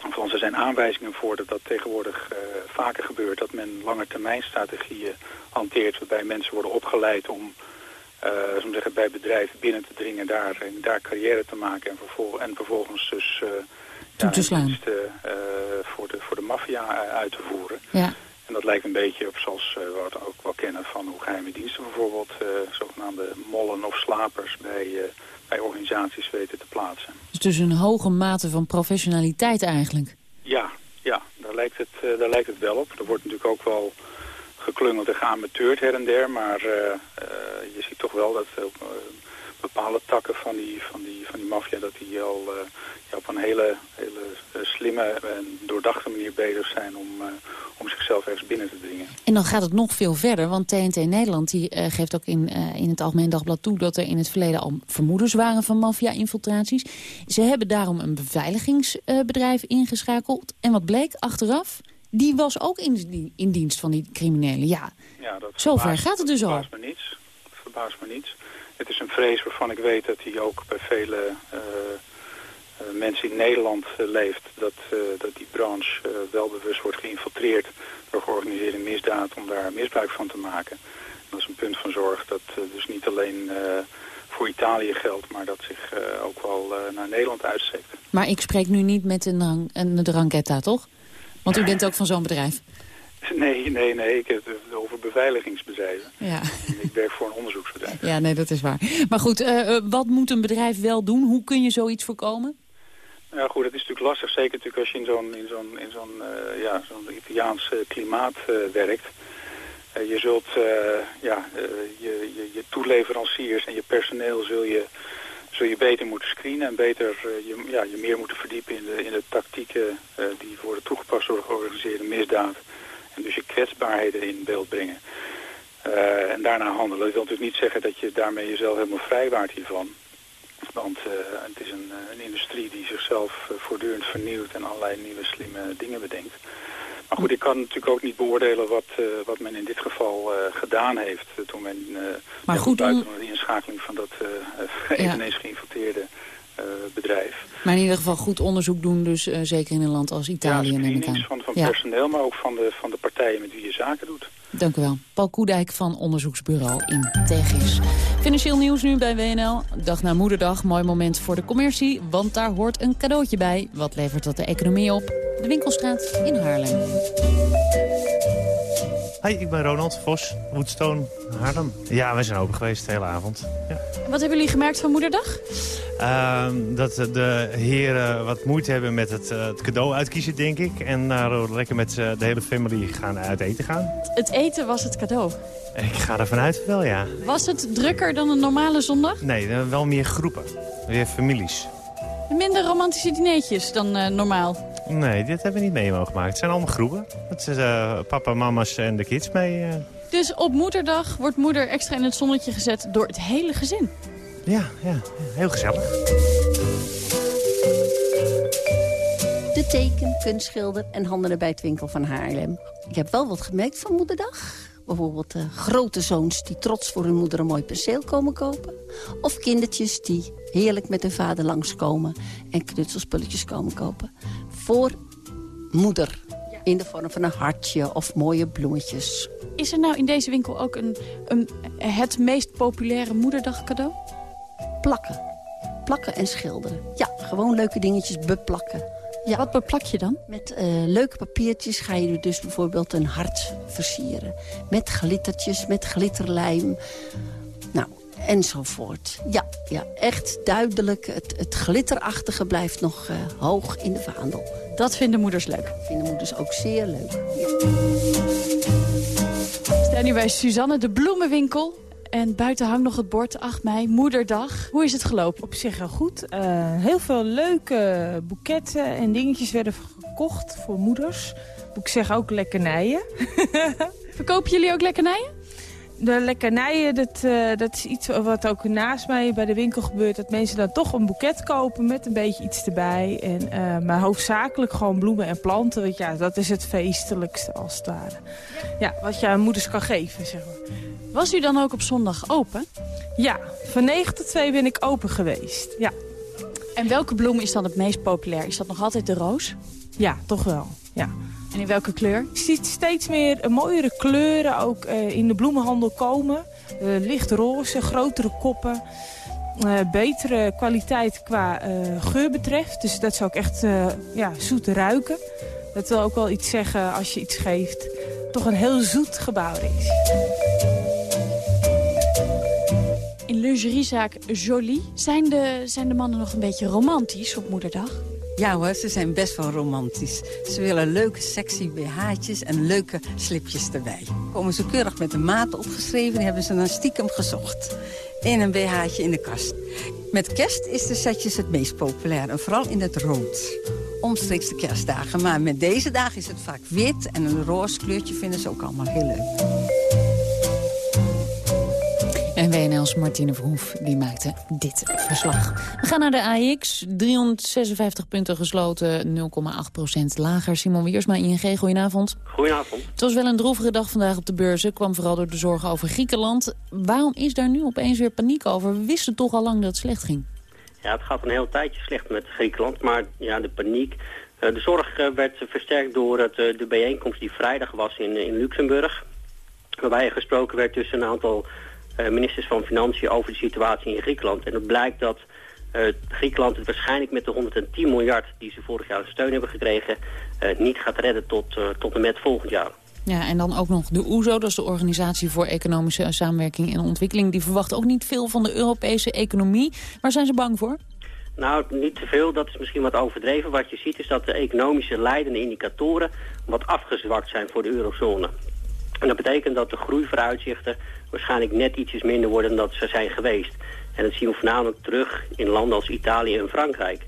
althans er zijn aanwijzingen voor dat dat tegenwoordig uh, vaker gebeurt, dat men langetermijnstrategieën hanteert waarbij mensen worden opgeleid om uh, zeggen, bij bedrijven binnen te dringen, daar, en daar carrière te maken en, vervol en vervolgens dus uh, Toe te slaan. Voor de, voor de maffia uit te voeren. Ja. En dat lijkt een beetje op zoals we het ook wel kennen van hoe geheime diensten bijvoorbeeld, zogenaamde mollen of slapers bij bij organisaties weten te plaatsen. Dus, dus een hoge mate van professionaliteit eigenlijk? Ja, ja daar, lijkt het, daar lijkt het wel op. Er wordt natuurlijk ook wel geklungeld en geamateurd her en der, maar uh, uh, je ziet toch wel dat bepaalde takken van die, van die, van die maffia, dat die al ja, op een hele, hele slimme en doordachte manier bezig zijn om, om zichzelf ergens binnen te dringen. En dan gaat het nog veel verder, want TNT Nederland die, geeft ook in, in het Algemeen Dagblad toe... dat er in het verleden al vermoedens waren van maffia-infiltraties. Ze hebben daarom een beveiligingsbedrijf ingeschakeld. En wat bleek achteraf, die was ook in, in dienst van die criminelen. Ja, ja dat zover gaat het dus al. Verbaast me niets. Dat verbaast me niets. Het is een vrees waarvan ik weet dat die ook bij vele uh, mensen in Nederland uh, leeft, dat, dat die branche wel bewust wordt geïnfiltreerd door georganiseerde misdaad om daar misbruik van te maken. Dat is een punt van zorg dat dus niet alleen voor Italië geldt, maar dat zich ook wel naar Nederland uitstrekt. Maar ik spreek nu niet met een, een toch? Want u bent ook van zo'n bedrijf. Nee, nee, nee. Ik heb het over beveiligingsbedrijven. Ja. Ik werk voor een onderzoeksbedrijf. Ja, nee, dat is waar. Maar goed, uh, wat moet een bedrijf wel doen? Hoe kun je zoiets voorkomen? Ja, goed, dat is natuurlijk lastig. Zeker natuurlijk als je in zo'n in zo'n in zo'n uh, ja, zo'n Italiaans uh, klimaat werkt. je zult ja, je, je, je toeleveranciers en je personeel zul je, zul je beter moeten screenen en beter je, ja, je meer moeten verdiepen in de, in de tactieken die worden toegepast door georganiseerde misdaad. En dus je kwetsbaarheden in beeld brengen. Uh, en daarna handelen. Dat wil natuurlijk niet zeggen dat je daarmee jezelf helemaal vrijwaart hiervan. Want het is een, een, industrie die zichzelf voortdurend vernieuwt en allerlei nieuwe slimme dingen bedenkt. Maar goed, ik kan natuurlijk ook niet beoordelen wat, wat men in dit geval gedaan heeft. toen men maar goed, buiten de inschakeling van dat eveneens ja. geïnfiltreerde bedrijf. Maar in ieder geval goed onderzoek doen, dus uh, zeker in een land als Italië. Ja, aan. van, van ja. personeel, maar ook van de, van de partijen met wie je zaken doet. Dank u wel. Paul Koedijk van onderzoeksbureau in Tegis. Financieel nieuws nu bij WNL. Dag na moederdag, mooi moment voor de commercie, want daar hoort een cadeautje bij. Wat levert dat de economie op? De winkelstraat in Haarlem. Hi, ik ben Ronald Vos, Woodstone, Haarlem. Ja, we zijn open geweest de hele avond. Ja. Wat hebben jullie gemerkt van moederdag? Uh, dat de heren wat moeite hebben met het, uh, het cadeau uitkiezen, denk ik. En daar lekker met uh, de hele familie gaan uit eten gaan. Het eten was het cadeau? Ik ga ervan uit wel, ja. Was het drukker dan een normale zondag? Nee, wel meer groepen. Weer families. Minder romantische dineetjes dan uh, normaal? Nee, dit hebben we niet mee mogen maken. Het zijn allemaal groepen. Het is uh, papa, mama's en de kids mee. Uh. Dus op moederdag wordt moeder extra in het zonnetje gezet door het hele gezin? Ja, ja, heel gezellig. De teken, kunstschilder en handen bij het winkel van Haarlem. Ik heb wel wat gemerkt van moederdag. Bijvoorbeeld uh, grote zoons die trots voor hun moeder een mooi perceel komen kopen. Of kindertjes die heerlijk met hun vader langskomen en knutselspulletjes komen kopen. Voor moeder. In de vorm van een hartje of mooie bloemetjes. Is er nou in deze winkel ook een, een, het meest populaire moederdag cadeau? Plakken. Plakken en schilderen. Ja, gewoon leuke dingetjes beplakken. Ja. Wat beplak je dan? Met uh, leuke papiertjes ga je dus bijvoorbeeld een hart versieren. Met glittertjes, met glitterlijm. Enzovoort. Ja, ja echt duidelijk. Het, het glitterachtige blijft nog uh, hoog in de vaandel. Dat vinden moeders leuk? Vinden moeders ook zeer leuk. Ja. We staan nu bij Suzanne, de bloemenwinkel. En buiten hangt nog het bord 8 mei, moederdag. Hoe is het gelopen? Op zich heel goed. Uh, heel veel leuke boeketten en dingetjes werden gekocht voor moeders. Ik zeggen ook lekkernijen. Verkopen jullie ook lekkernijen? De lekkernijen, dat, uh, dat is iets wat ook naast mij bij de winkel gebeurt. Dat mensen dan toch een boeket kopen met een beetje iets erbij. En, uh, maar hoofdzakelijk gewoon bloemen en planten. Want ja, dat is het feestelijkste als het ware. Ja, wat je aan moeders kan geven, zeg maar. Was u dan ook op zondag open? Ja, van 9 tot 2 ben ik open geweest. Ja. En welke bloem is dan het meest populair? Is dat nog altijd de roos? Ja, toch wel. Ja. En in welke kleur? Je ziet steeds meer mooiere kleuren ook uh, in de bloemenhandel komen. Uh, licht roze, grotere koppen. Uh, betere kwaliteit qua geur betreft. Dus dat zou ook echt ja, zoet ruiken. Dat wil ook wel iets zeggen als je iets geeft. Toch een heel zoet gebouw is. In lingeriezaak Jolie zijn de, zijn de mannen nog een beetje romantisch op moederdag? Ja hoor, ze zijn best wel romantisch. Ze willen leuke sexy BH'tjes en leuke slipjes erbij. Komen ze keurig met de maat opgeschreven en hebben ze dan stiekem gezocht. In een BH'tje in de kast. Met kerst is de setjes het meest populair en vooral in het rood. Omstreeks de kerstdagen, maar met deze dagen is het vaak wit... en een roze kleurtje vinden ze ook allemaal heel leuk. En WNL's Martine Verhoef die maakte dit verslag. We gaan naar de AX. 356 punten gesloten, 0,8% lager. Simon Wiersma, ING, goedenavond. Goedenavond. Het was wel een droevige dag vandaag op de beurzen. kwam vooral door de zorgen over Griekenland. Waarom is daar nu opeens weer paniek over? We wisten toch al lang dat het slecht ging. Ja, het gaat een heel tijdje slecht met Griekenland. Maar ja, de paniek... De zorg werd versterkt door het, de bijeenkomst die vrijdag was in, in Luxemburg. Waarbij er gesproken werd tussen een aantal ministers van Financiën over de situatie in Griekenland. En het blijkt dat uh, Griekenland het waarschijnlijk met de 110 miljard die ze vorig jaar steun hebben gekregen... Uh, niet gaat redden tot, tot en met volgend jaar. Ja, en dan ook nog de OESO, dat is de Organisatie voor Economische Samenwerking en Ontwikkeling. Die verwacht ook niet veel van de Europese economie. Waar zijn ze bang voor? Nou, niet te veel. Dat is misschien wat overdreven. Wat je ziet is dat de economische leidende indicatoren wat afgezwakt zijn voor de eurozone. En dat betekent dat de groeivooruitzichten waarschijnlijk net ietsjes minder worden dan dat ze zijn geweest. En dat zien we voornamelijk terug in landen als Italië en Frankrijk.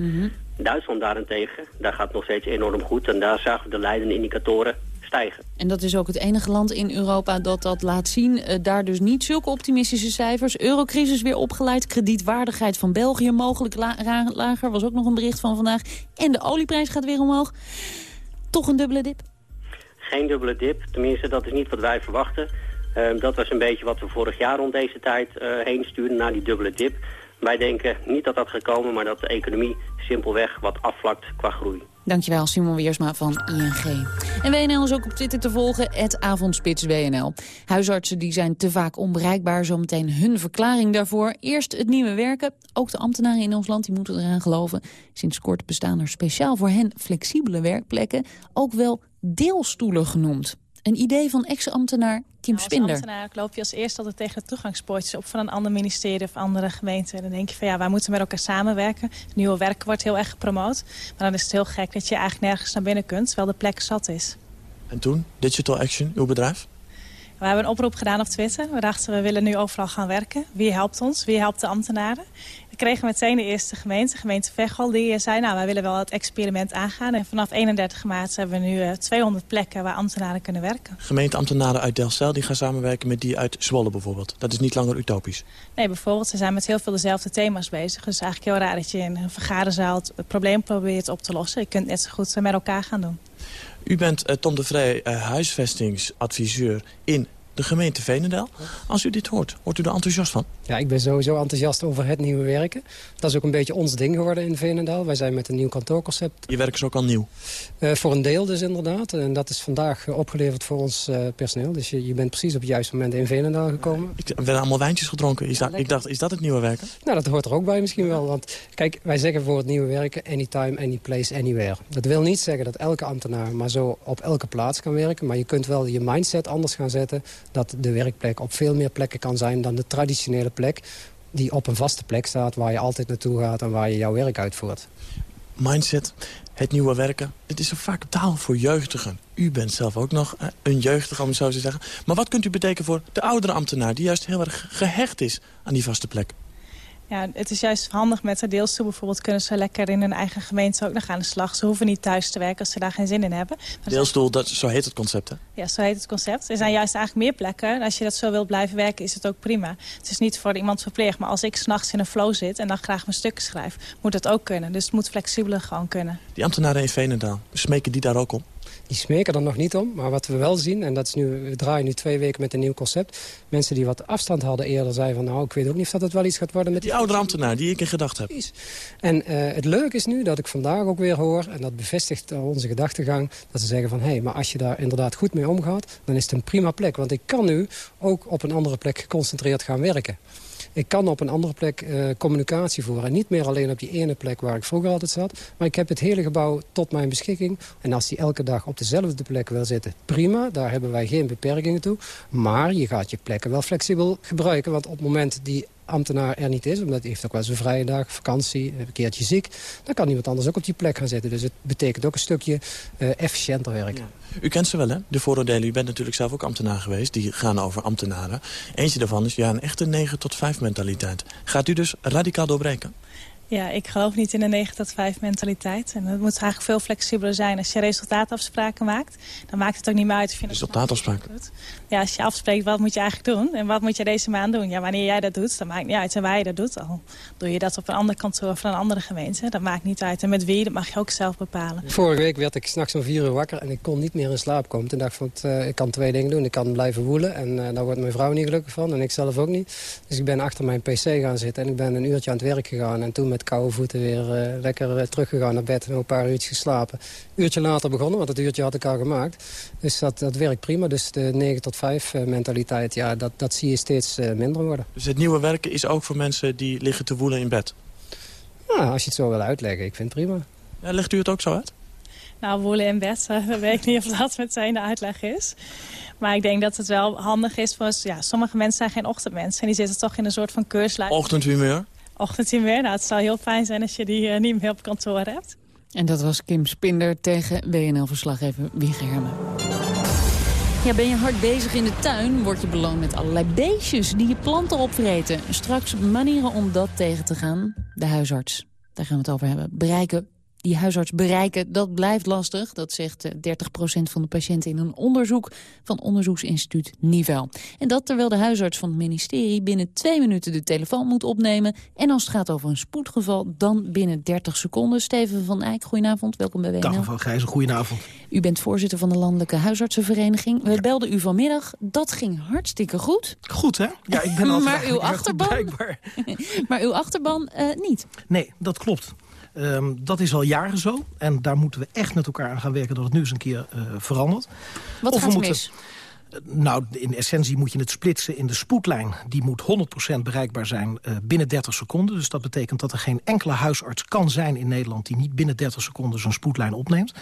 Duitsland daarentegen, daar gaat het nog steeds enorm goed. En daar zagen we de leidende indicatoren stijgen. En dat is ook het enige land in Europa dat dat laat zien. Uh, daar dus niet zulke optimistische cijfers. Eurocrisis weer opgeleid. Kredietwaardigheid van België mogelijk la lager. Was ook nog een bericht van vandaag. En de olieprijs gaat weer omhoog. Toch een dubbele dip? Geen dubbele dip. Tenminste, dat is niet wat wij verwachten. Uh, dat was een beetje wat we vorig jaar rond deze tijd uh, heen stuurden naar die dubbele dip. Wij denken niet dat dat gaat komen, maar dat de economie simpelweg wat afvlakt qua groei. Dankjewel, Simon Wiersma van ING. En WNL is ook op Twitter te volgen, het avondspits WNL. Huisartsen die zijn te vaak onbereikbaar, zometeen hun verklaring daarvoor. Eerst het nieuwe werken. Ook de ambtenaren in ons land die moeten eraan geloven. Sinds kort bestaan er speciaal voor hen flexibele werkplekken. Ook wel deelstoelen genoemd. Een idee van ex-ambtenaar Kim nou, Spinder. Als ambtenaar loop je als eerste altijd tegen de toegangspoortjes op van een ander ministerie of andere gemeente. En dan denk je van ja, wij moeten met elkaar samenwerken. Nieuwe werken wordt heel erg gepromoot. Maar dan is het heel gek dat je eigenlijk nergens naar binnen kunt, terwijl de plek zat is. En toen, Digital Action, uw bedrijf? We hebben een oproep gedaan op Twitter. We dachten, we willen nu overal gaan werken. Wie helpt ons? Wie helpt de ambtenaren? We kregen meteen de eerste gemeente, gemeente Veghel. Die zei, nou, wij willen wel het experiment aangaan. En vanaf 31 maart hebben we nu 200 plekken waar ambtenaren kunnen werken. Gemeenteambtenaren uit Delfzijl die gaan samenwerken met die uit Zwolle bijvoorbeeld. Dat is niet langer utopisch. Nee, bijvoorbeeld, ze zijn met heel veel dezelfde thema's bezig. Dus het is eigenlijk heel raar dat je in een vergaderzaal het probleem probeert op te lossen. Je kunt net zo goed met elkaar gaan doen. U bent uh, Tom de Vrij, uh, huisvestingsadviseur in de gemeente Veenendaal. Als u dit hoort, wordt u er enthousiast van? Ja, ik ben sowieso enthousiast over het nieuwe werken. Dat is ook een beetje ons ding geworden in Veenendaal. Wij zijn met een nieuw kantoorconcept. Je werk is ook al nieuw? Uh, voor een deel dus inderdaad. En dat is vandaag opgeleverd voor ons uh, personeel. Dus je, je, bent precies op het juiste moment in Veenendaal gekomen. Ik, er werden allemaal wijntjes gedronken. Is dat, ik dacht, is dat het nieuwe werken? Nou, dat hoort er ook bij misschien wel. Want kijk, wij zeggen voor het nieuwe werken... anytime, any place, anywhere. Dat wil niet zeggen dat elke ambtenaar maar zo op elke plaats kan werken. Maar je kunt wel je mindset anders gaan zetten... dat de werkplek op veel meer plekken kan zijn dan de traditionele plek... die op een vaste plek staat waar je altijd naartoe gaat... en waar je jouw werk uitvoert. Mindset, het nieuwe werken. Het is een vaak taal voor jeugdigen. U bent zelf ook nog een jeugdige, om het zo te zeggen. Maar wat kunt u betekenen voor de oudere ambtenaar... die juist heel erg gehecht is aan die vaste plek? Ja, het is juist handig met de deelstoel bijvoorbeeld... kunnen ze lekker in hun eigen gemeente ook nog aan de slag. Ze hoeven niet thuis te werken als ze daar geen zin in hebben. deelstoel, dat, zo heet het concept, hè? Ja, zo heet het concept. Er zijn juist eigenlijk meer plekken. Als je dat zo wilt blijven werken, is het ook prima. Het is niet voor iemand verplicht. Maar als ik s'nachts in een flow zit en dan graag mijn stukken schrijf... moet dat ook kunnen. Dus het moet flexibeler gewoon kunnen. Die ambtenaren in Veenendaal, smeken die daar ook om? Die smeken er nog niet om. Maar wat we wel zien, en dat is nu, we draaien nu twee weken met een nieuw concept. Mensen die wat afstand hadden eerder zeiden van... nou, ik weet ook niet of dat het wel iets gaat worden met... Die, oude ambtenaar die ik in gedacht heb. En uh, het leuke is nu dat ik vandaag ook weer hoor... en dat bevestigt onze gedachtegang... dat ze zeggen van, hé, hey, maar als je daar inderdaad goed mee omgaat... dan is het een prima plek. Want ik kan nu ook op een andere plek geconcentreerd gaan werken. Ik kan op een andere plek uh, communicatie voeren. En niet meer alleen op die ene plek waar ik vroeger altijd zat. Maar ik heb het hele gebouw tot mijn beschikking. En als die elke dag op dezelfde plek wil zitten, prima. Daar hebben wij geen beperkingen toe. Maar je gaat je plekken wel flexibel gebruiken. Want op het moment die ambtenaar er niet is... omdat hij heeft ook wel zijn vrije dag, vakantie, een keertje ziek... dan kan iemand anders ook op die plek gaan zitten. Dus het betekent ook een stukje uh, efficiënter werken. U kent ze wel, hè? De vooroordelen. U bent natuurlijk zelf ook ambtenaar geweest. Die gaan over ambtenaren. Eentje daarvan is ja, een echte 9 tot 5 mentaliteit. Gaat u dus radicaal doorbreken? Ja, ik geloof niet in een 9 tot 5 mentaliteit. En het moet eigenlijk veel flexibeler zijn. Als je resultaatafspraken maakt, dan maakt het ook niet meer uit of je... Resultaatafspraken? Ja, als je afspreekt wat moet je eigenlijk doen en wat moet je deze maand doen. Ja, wanneer jij dat doet, dan maakt niet uit en waar je dat doet. Al doe je dat op een ander kantoor van een andere gemeente, dat maakt niet uit. En met wie, dat mag je ook zelf bepalen. Vorige week werd ik s'nachts om vier uur wakker en ik kon niet meer in slaap komen. Toen dacht ik, van, uh, ik kan twee dingen doen. Ik kan blijven woelen en uh, daar wordt mijn vrouw niet gelukkig van en ik zelf ook niet. Dus ik ben achter mijn pc gaan zitten en ik ben een uurtje aan het werk gegaan. En toen met koude voeten weer uh, lekker teruggegaan naar bed en een paar uurtjes geslapen. Uurtje later begonnen, want het uurtje had ik al gemaakt. Dus dat, dat werkt prima. Dus de 9 tot 5 mentaliteit, ja, dat, dat zie je steeds minder worden. Dus het nieuwe werken is ook voor mensen die liggen te woelen in bed? Nou, als je het zo wil uitleggen, ik vind het prima. Ja, legt u het ook zo uit? Nou, woelen in bed, dat weet ik niet of dat meteen de uitleg is. Maar ik denk dat het wel handig is voor... Ja, sommige mensen zijn geen ochtendmensen en die zitten toch in een soort van keurslijf. Ochtendhumeur? Ochtendhumeur, nou, het zou heel fijn zijn als je die uh, niet meer op kantoor hebt. En dat was Kim Spinder tegen WNL-verslaggever Wieger Hermen. Ja, ben je hard bezig in de tuin, word je beloond met allerlei beestjes die je planten opvreten. Straks manieren om dat tegen te gaan. De huisarts, daar gaan we het over hebben, bereiken die huisarts bereiken, dat blijft lastig. Dat zegt 30% eh, van de patiënten in een onderzoek van onderzoeksinstituut Nivel. En dat terwijl de huisarts van het ministerie binnen twee minuten de telefoon moet opnemen. En als het gaat over een spoedgeval, dan binnen 30 seconden. Steven van Eyck, goedenavond, welkom bij WNL. Dag mevrouw Gijzen, goedenavond. U bent voorzitter van de Landelijke Huisartsenvereniging. We belden u vanmiddag, dat ging hartstikke goed. Goed, hè? Ja, ik ben altijd maar uw achterban, maar uw achterban uh, niet. Nee, dat klopt. Um, dat is al jaren zo. En daar moeten we echt met elkaar aan gaan werken dat het nu eens een keer uh, verandert. Wat of gaat we moeten, mis? Nou, in essentie moet je het splitsen in de spoedlijn. Die moet 100% bereikbaar zijn uh, binnen 30 seconden. Dus dat betekent dat er geen enkele huisarts kan zijn in Nederland... die niet binnen 30 seconden zijn spoedlijn opneemt.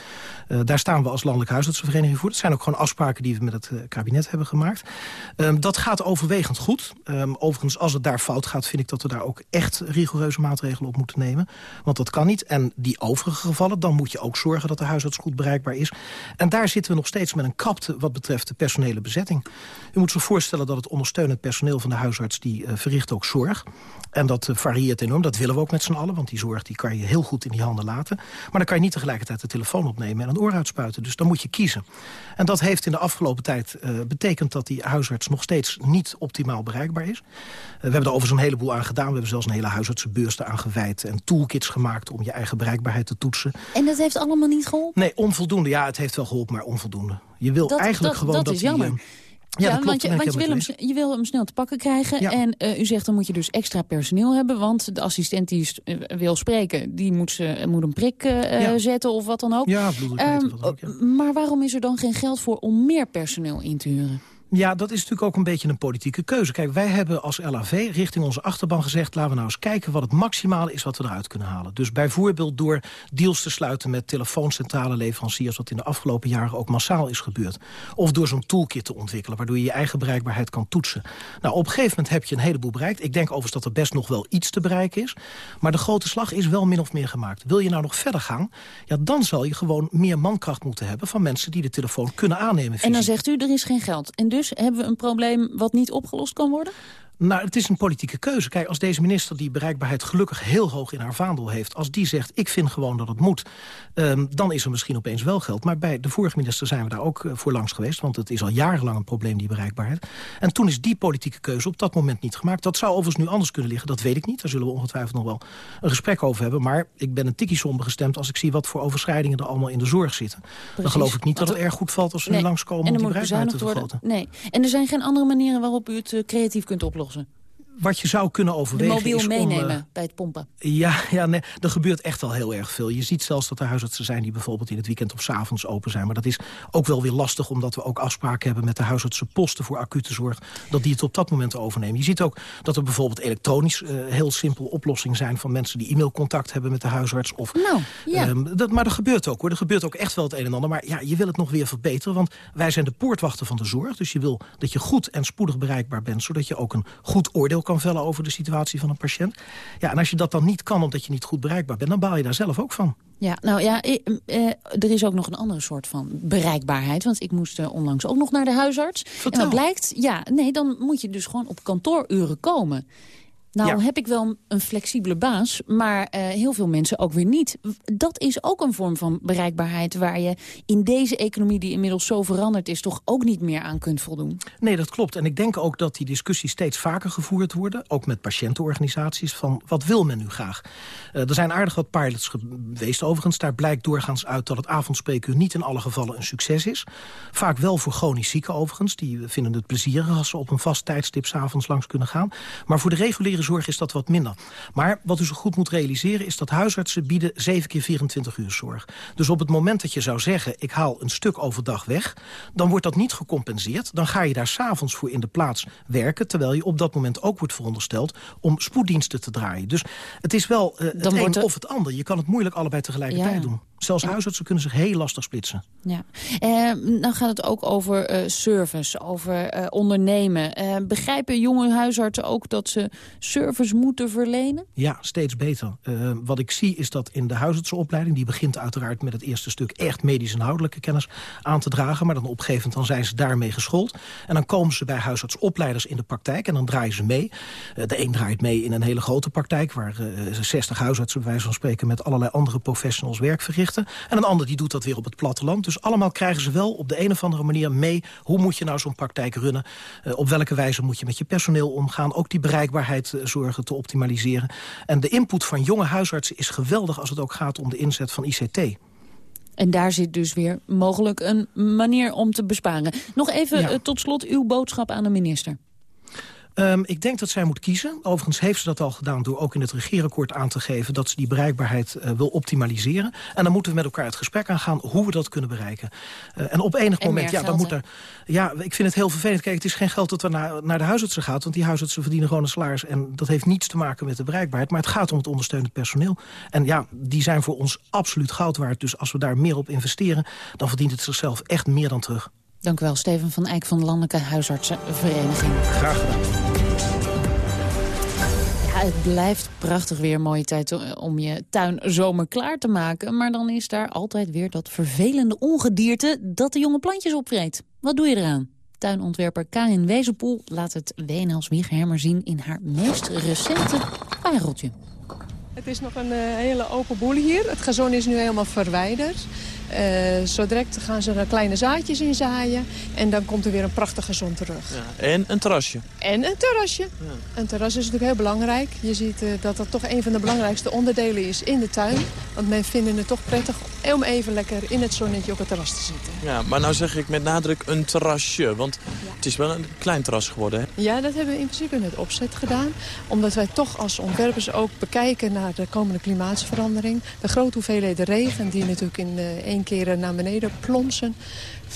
Uh, daar staan we als Landelijke Huisartsenvereniging voor. Dat zijn ook gewoon afspraken die we met het uh, kabinet hebben gemaakt. Um, dat gaat overwegend goed. Um, overigens, als het daar fout gaat, vind ik dat we daar ook echt rigoureuze maatregelen op moeten nemen. Want dat kan niet. En die overige gevallen, dan moet je ook zorgen dat de huisarts goed bereikbaar is. En daar zitten we nog steeds met een kapte wat betreft de personele bezetting. U moet zich voorstellen dat het ondersteunend personeel van de huisarts... die uh, verricht ook zorg. En dat uh, varieert enorm. Dat willen we ook met z'n allen. Want die zorg die kan je heel goed in die handen laten. Maar dan kan je niet tegelijkertijd de telefoon opnemen en een oor uitspuiten. Dus dan moet je kiezen. En dat heeft in de afgelopen tijd uh, betekend dat die huisarts nog steeds niet optimaal bereikbaar is. we hebben er overigens een heleboel aan gedaan. We hebben zelfs een hele huisartsenbeurs aan gewijd. En toolkits gemaakt om je eigen bereikbaarheid te toetsen. En dat heeft allemaal niet geholpen? Nee, onvoldoende. Ja, het heeft wel geholpen, maar onvoldoende. Je wil dat, eigenlijk dat, gewoon dat, dat is jammer. Die, Ja, want, je, want je, wil hem, je wil hem snel te pakken krijgen. En uh, u zegt dan moet je dus extra personeel hebben. Want de assistent die uh, wil spreken, die moet, ze, moet een prik uh, ja. zetten of wat dan ook. Ja, bloed, um, wat ook, ja. Maar waarom is er dan geen geld voor om meer personeel in te huren? Ja, dat is natuurlijk ook een beetje een politieke keuze. Kijk, wij hebben als LAV richting onze achterban gezegd... laten we nou eens kijken wat het maximale is wat we eruit kunnen halen. Dus bijvoorbeeld door deals te sluiten met telefooncentrale leveranciers... wat in de afgelopen jaren ook massaal is gebeurd. Of door zo'n toolkit te ontwikkelen... waardoor je je eigen bereikbaarheid kan toetsen. Nou, op een gegeven moment heb je een heleboel bereikt. Ik denk overigens dat er best nog wel iets te bereiken is. Maar de grote slag is wel min of meer gemaakt. Wil je nou nog verder gaan, ja, dan zal je gewoon meer mankracht moeten hebben... van mensen die de telefoon kunnen aannemen. Fysiek. En dan zegt u, er is geen geld. En dus hebben we een probleem wat niet opgelost kan worden? Nou, het is een politieke keuze. Kijk, als deze minister die bereikbaarheid gelukkig heel hoog in haar vaandel heeft... als die zegt, ik vind gewoon dat het moet, um, dan is er misschien opeens wel geld. Maar bij de vorige minister zijn we daar ook uh, voor langs geweest... want het is al jarenlang een probleem, die bereikbaarheid. En toen is die politieke keuze op dat moment niet gemaakt. Dat zou overigens nu anders kunnen liggen, dat weet ik niet. Daar zullen we ongetwijfeld nog wel een gesprek over hebben. Maar ik ben een tikkie somber gestemd als ik zie wat voor overschrijdingen er allemaal in de zorg zitten. Precies. Dan geloof ik niet dat het erg goed valt als we nee. nu langskomen en om die bereikbaarheid te vergroten. Nee, en er zijn geen andere manieren waarop u het uh, creatief kunt oplossen volgen wat je zou kunnen overwegen de mobiel is meenemen om, bij het pompen. Ja, ja nee, er gebeurt echt al heel erg veel. Je ziet zelfs dat er huisartsen zijn die bijvoorbeeld in het weekend of 's avonds open zijn. Maar dat is ook wel weer lastig omdat we ook afspraken hebben met de huisartsenposten voor acute zorg. Dat die het op dat moment overnemen. Je ziet ook dat er bijvoorbeeld elektronisch uh, heel simpel oplossingen zijn van mensen die e-mailcontact hebben met de huisarts. Of, nou, ja. um, dat, maar dat gebeurt ook hoor. Er gebeurt ook echt wel het een en ander. Maar ja, je wil het nog weer verbeteren. Want wij zijn de poortwachter van de zorg. Dus je wil dat je goed en spoedig bereikbaar bent. Zodat je ook een goed oordeel kan vellen over de situatie van een patiënt. Ja, en als je dat dan niet kan omdat je niet goed bereikbaar bent... dan baal je daar zelf ook van. Ja, nou ja, eh, eh, er is ook nog een andere soort van bereikbaarheid. Want ik moest uh, onlangs ook nog naar de huisarts. Vertel. En wat blijkt, ja, nee, dan moet je dus gewoon op kantooruren komen. Nou Ja. heb ik wel een flexibele baas, maar eh, heel veel mensen ook weer niet. Dat is ook een vorm van bereikbaarheid... waar je in deze economie die inmiddels zo veranderd is... toch ook niet meer aan kunt voldoen. Nee, dat klopt. En ik denk ook dat die discussies steeds vaker gevoerd worden. Ook met patiëntenorganisaties. Van wat wil men nu graag? Eh, er zijn aardig wat pilots geweest overigens. Daar blijkt doorgaans uit dat het avondspreekuur niet in alle gevallen een succes is. Vaak wel voor chronisch zieken overigens. Die vinden het plezierig als ze op een vast tijdstip 's avonds langs kunnen gaan. Maar voor de reguliere zorg is dat wat minder. Maar wat u zo goed moet realiseren is dat huisartsen bieden 7 keer 24 uur zorg. Dus op het moment dat je zou zeggen, ik haal een stuk overdag weg... dan wordt dat niet gecompenseerd. Dan ga je daar s'avonds voor in de plaats werken... terwijl je op dat moment ook wordt verondersteld om spoeddiensten te draaien. Dus het is wel uh, het Dan een wordt er- of het ander. Je kan het moeilijk allebei tegelijkertijd Ja. doen. Zelfs huisartsen kunnen zich heel lastig splitsen. Ja. Eh, dan gaat het ook over eh, service, over eh, ondernemen. Eh, begrijpen jonge huisartsen ook dat ze service moeten verlenen? Ja, steeds beter. Uh, wat ik zie is dat in de huisartsenopleiding... die begint uiteraard met het eerste stuk echt medisch inhoudelijke kennis aan te dragen. Maar dan op een gegeven moment dan zijn ze daarmee geschoold. En dan komen ze bij huisartsopleiders in de praktijk en dan draaien ze mee. De een draait mee in een hele grote praktijk... waar uh, 60 huisartsen bij wijze van spreken met allerlei andere professionals werk verrichten. En een ander die doet dat weer op het platteland. Dus allemaal krijgen ze wel op de een of andere manier mee... hoe moet je nou zo'n praktijk runnen? Uh, op welke wijze moet je met je personeel omgaan? Ook die bereikbaarheid uh, zorgen te optimaliseren. En de input van jonge huisartsen is geweldig... als het ook gaat om de inzet van ICT. En daar zit dus weer mogelijk een manier om te besparen. Nog even Ja. uh, tot slot uw boodschap aan de minister. Um, ik denk dat zij moet kiezen. Overigens heeft ze dat al gedaan door ook in het regeerakkoord aan te geven... dat ze die bereikbaarheid uh, wil optimaliseren. En dan moeten we met elkaar het gesprek aangaan hoe we dat kunnen bereiken. Uh, en op enig En moment, ja, dan moet er... Ja, ik vind het heel vervelend. Kijk, het is geen geld dat er naar, naar de huisartsen gaat... want die huisartsen verdienen gewoon een salaris... en dat heeft niets te maken met de bereikbaarheid. Maar het gaat om het ondersteunend personeel. En ja, die zijn voor ons absoluut goud waard. Dus als we daar meer op investeren... dan verdient het zichzelf echt meer dan terug. Dank u wel, Steven van Eyck van de Landelijke Huisartsenvereniging. Graag gedaan. Het blijft prachtig weer, mooie tijd om je tuin zomer klaar te maken. Maar dan is daar altijd weer dat vervelende ongedierte dat de jonge plantjes opvreet. Wat doe je eraan? Tuinontwerper Karin Wezenpoel laat het WNL's Wiegerhammer zien in haar meest recente pareltje. Het is nog een eh, hele open boel hier. Het gazon is nu helemaal verwijderd. Uh, zo direct gaan ze er kleine zaadjes in zaaien. En dan komt er weer een prachtige zon terug. Ja, en een terrasje. En een terrasje. Ja. Een terras is natuurlijk heel belangrijk. Je ziet uh, dat dat toch een van de belangrijkste onderdelen is in de tuin. Want men vindt het toch prettig om even lekker in het zonnetje op het terras te zitten. Ja, maar nou zeg ik met nadruk een terrasje. Want het is wel een klein terras geworden, hè? Ja, dat hebben we in principe met opzet gedaan. Omdat wij toch als ontwerpers ook bekijken naar de komende klimaatsverandering. De grote hoeveelheden regen die natuurlijk in uh, één keer naar beneden plonsen.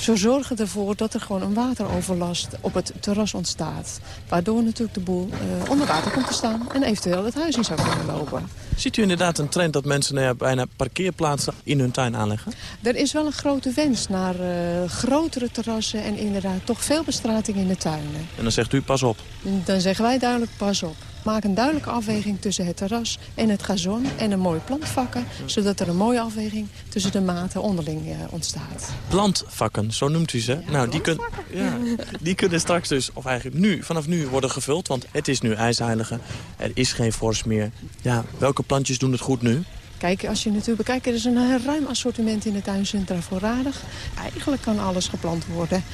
Zo zorgen ervoor dat er gewoon een wateroverlast op het terras ontstaat. Waardoor natuurlijk de boel uh, onder water komt te staan en eventueel het huis in zou kunnen lopen. Ziet u inderdaad een trend dat mensen nou ja, bijna parkeerplaatsen in hun tuin aanleggen? Er is wel een grote wens naar uh, grotere terrassen en inderdaad toch veel bestrating in de tuinen. En dan zegt u pas op? Dan zeggen wij duidelijk pas op. Maak een duidelijke afweging tussen het terras en het gazon en een mooi plantvakken. Zodat er een mooie afweging tussen de maten onderling uh, ontstaat. Plantvakken, zo noemt u ze. Ja, nou, die, kun, ja, die kunnen straks dus, of eigenlijk nu, vanaf nu worden gevuld. Want het is nu ijsheilige, er is geen vorst meer. Ja, welke plantjes doen het goed nu? Kijk, als je natuurlijk bekijkt, er is een ruim assortiment in de tuincentra voorradig. Eigenlijk kan alles geplant worden.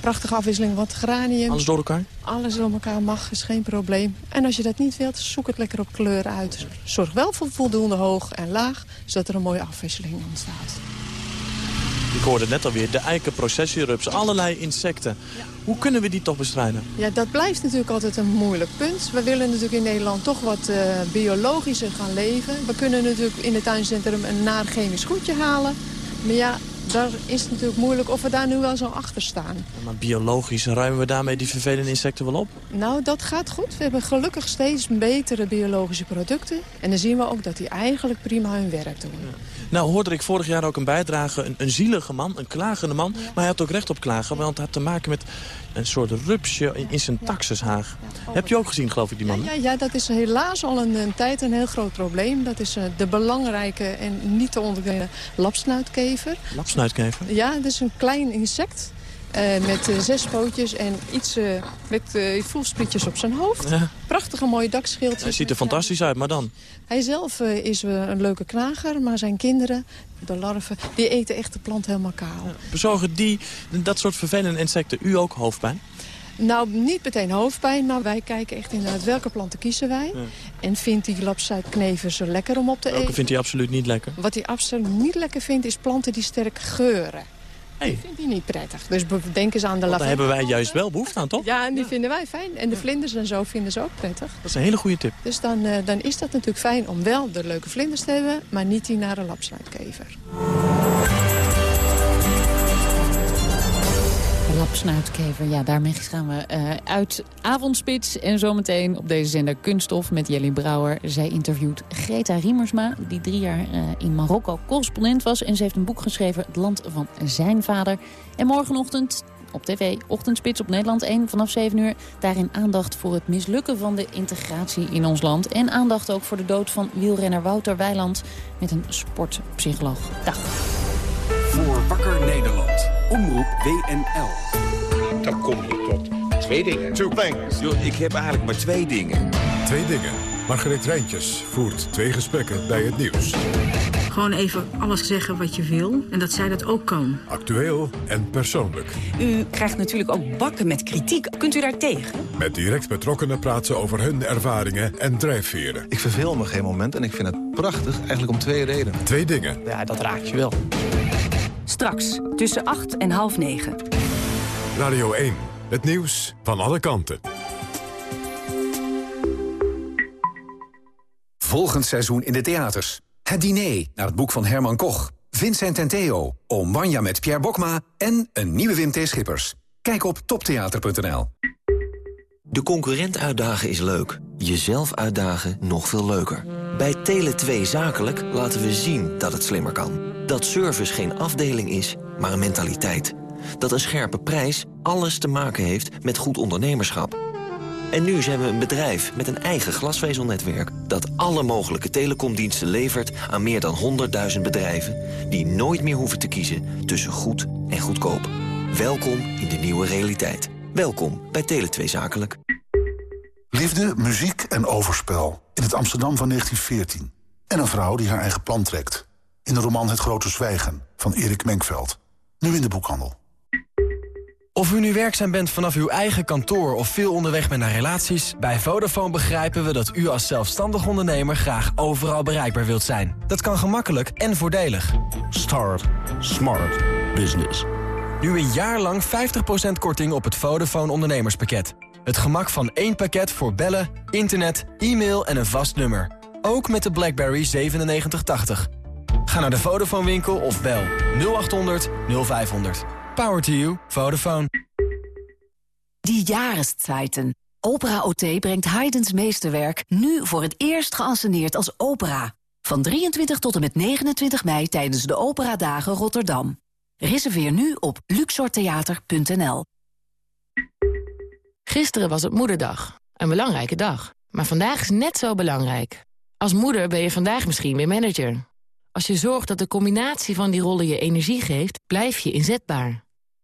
Prachtige afwisseling, wat geranium. Alles door elkaar? Alles door elkaar mag, is geen probleem. En als je dat niet wilt, zoek het lekker op kleuren uit. Zorg wel voor voldoende hoog en laag, zodat er een mooie afwisseling ontstaat. Ik hoorde net alweer de eikenprocessierups, allerlei insecten. Hoe kunnen we die toch bestrijden? Ja, dat blijft natuurlijk altijd een moeilijk punt. We willen natuurlijk in Nederland toch wat uh, biologischer gaan leven. We kunnen natuurlijk in het tuincentrum een naar chemisch goedje halen. Maar ja, daar is het natuurlijk moeilijk of we daar nu wel zo achter staan. maar biologisch, ruimen we daarmee die vervelende insecten wel op? Nou, dat gaat goed. We hebben gelukkig steeds betere biologische producten. En dan zien we ook dat die eigenlijk prima hun werk doen. Nou, hoorde ik vorig jaar ook een bijdrage. Een, een zielige man, een klagende man. Maar hij had ook recht op klagen, want het had te maken met een soort rupsje in, in zijn taxushaag. Heb je ook gezien, geloof ik, die man? Ja, ja, ja dat is helaas al een, een, tijd een heel groot probleem. Dat is uh, de belangrijke en niet te onderkennen lapsnuitkever. Lapsnuitkever? Ja, dat is een klein insect. Uh, met uh, zes pootjes en iets uh, met voelsprietjes op zijn hoofd. Ja. Prachtige mooie dakschildjes. Hij ziet er fantastisch uit, maar dan? Hij zelf is een leuke knager, maar zijn kinderen, de larven, die eten echt de plant helemaal kaal. Ja. Bezorgen die, dat soort vervelende insecten, u ook hoofdpijn? Nou, niet meteen hoofdpijn, maar wij kijken echt inderdaad welke planten kiezen wij. Ja. En vindt die lapsuitknever zo lekker om op te welke eten? vindt hij absoluut niet lekker? Wat hij absoluut niet lekker vindt, is planten die sterk geuren. Hey. Die vindt hij niet prettig. Dus denk eens aan de lavendel. Daar hebben wij juist wel behoefte aan, toch? Ja, en die ja. vinden wij fijn. En de vlinders en zo vinden ze ook prettig. Dat is een hele goede tip. Dus dan, uh, dan is dat natuurlijk fijn om wel de leuke vlinders te hebben... maar niet die nare lapsnuitkever. Lapsnuitkever, ja, daarmee gaan we uh, uit avondspits. En zometeen op deze zender Kunststof met Jelly Brouwer. Zij interviewt Greta Riemersma, die drie jaar uh, in Marokko correspondent was. En ze heeft een boek geschreven, Het land van zijn vader. En morgenochtend op tv, Ochtendspits op Nederland 1 vanaf 7 uur. Daarin aandacht voor het mislukken van de integratie in ons land. En aandacht ook voor de dood van wielrenner Wouter Weiland met een sportpsycholoog. Dag. Voor Wakker Nederland. Omroep WNL. Dan kom je tot twee dingen. Two things. Yo, ik heb eigenlijk maar twee dingen. Twee dingen. Margreet Rijntjes voert twee gesprekken bij het nieuws. Gewoon even alles zeggen wat je wil en dat zij dat ook kan. Actueel en persoonlijk. U krijgt natuurlijk ook bakken met kritiek. Kunt u daar tegen? Met direct betrokkenen praten over hun ervaringen en drijfveren. Ik verveel me geen moment en ik vind het prachtig, eigenlijk om twee redenen. Twee dingen. Ja, dat raakt je wel. Straks, tussen 8 en half 9. Radio 1, het nieuws van alle kanten. Volgend seizoen in de theaters. Het diner naar het boek van Herman Koch. Vincent en Theo, Oom Wanja met Pierre Bokma en een nieuwe Wim T. Schippers. Kijk op toptheater.nl. De concurrent uitdagen is leuk. Jezelf uitdagen nog veel leuker. Bij Tele2 Zakelijk laten we zien dat het slimmer kan. Dat service geen afdeling is, maar een mentaliteit. Dat een scherpe prijs alles te maken heeft met goed ondernemerschap. En nu zijn we een bedrijf met een eigen glasvezelnetwerk... dat alle mogelijke telecomdiensten levert aan meer dan 100.000 bedrijven... die nooit meer hoeven te kiezen tussen goed en goedkoop. Welkom in de nieuwe realiteit. Welkom bij Tele2 Zakelijk. Liefde, muziek en overspel. In het Amsterdam van 1914. En een vrouw die haar eigen plan trekt. in de roman Het Grote Zwijgen van Erik Menkveld. Nu in de boekhandel. Of u nu werkzaam bent vanaf uw eigen kantoor of veel onderweg bent naar relaties... bij Vodafone begrijpen we dat u als zelfstandig ondernemer graag overal bereikbaar wilt zijn. Dat kan gemakkelijk en voordelig. Start Smart Business. Nu een jaar lang 50% korting op het Vodafone ondernemerspakket. Het gemak van één pakket voor bellen, internet, e-mail en een vast nummer. Ook met de BlackBerry 9780. Ga naar de Vodafone winkel of bel 0800 0500. Power to you. Vodafone. Die Jahreszeiten. Opera OT brengt Haydn's meesterwerk nu voor het eerst geanceneerd als opera. Van 23 tot en met 29 mei tijdens de Operadagen Rotterdam. Reserveer nu op luxortheater.nl. Gisteren was het moederdag. Een belangrijke dag. Maar vandaag is net zo belangrijk. Als moeder ben je vandaag misschien weer manager. Als je zorgt dat de combinatie van die rollen je energie geeft, blijf je inzetbaar.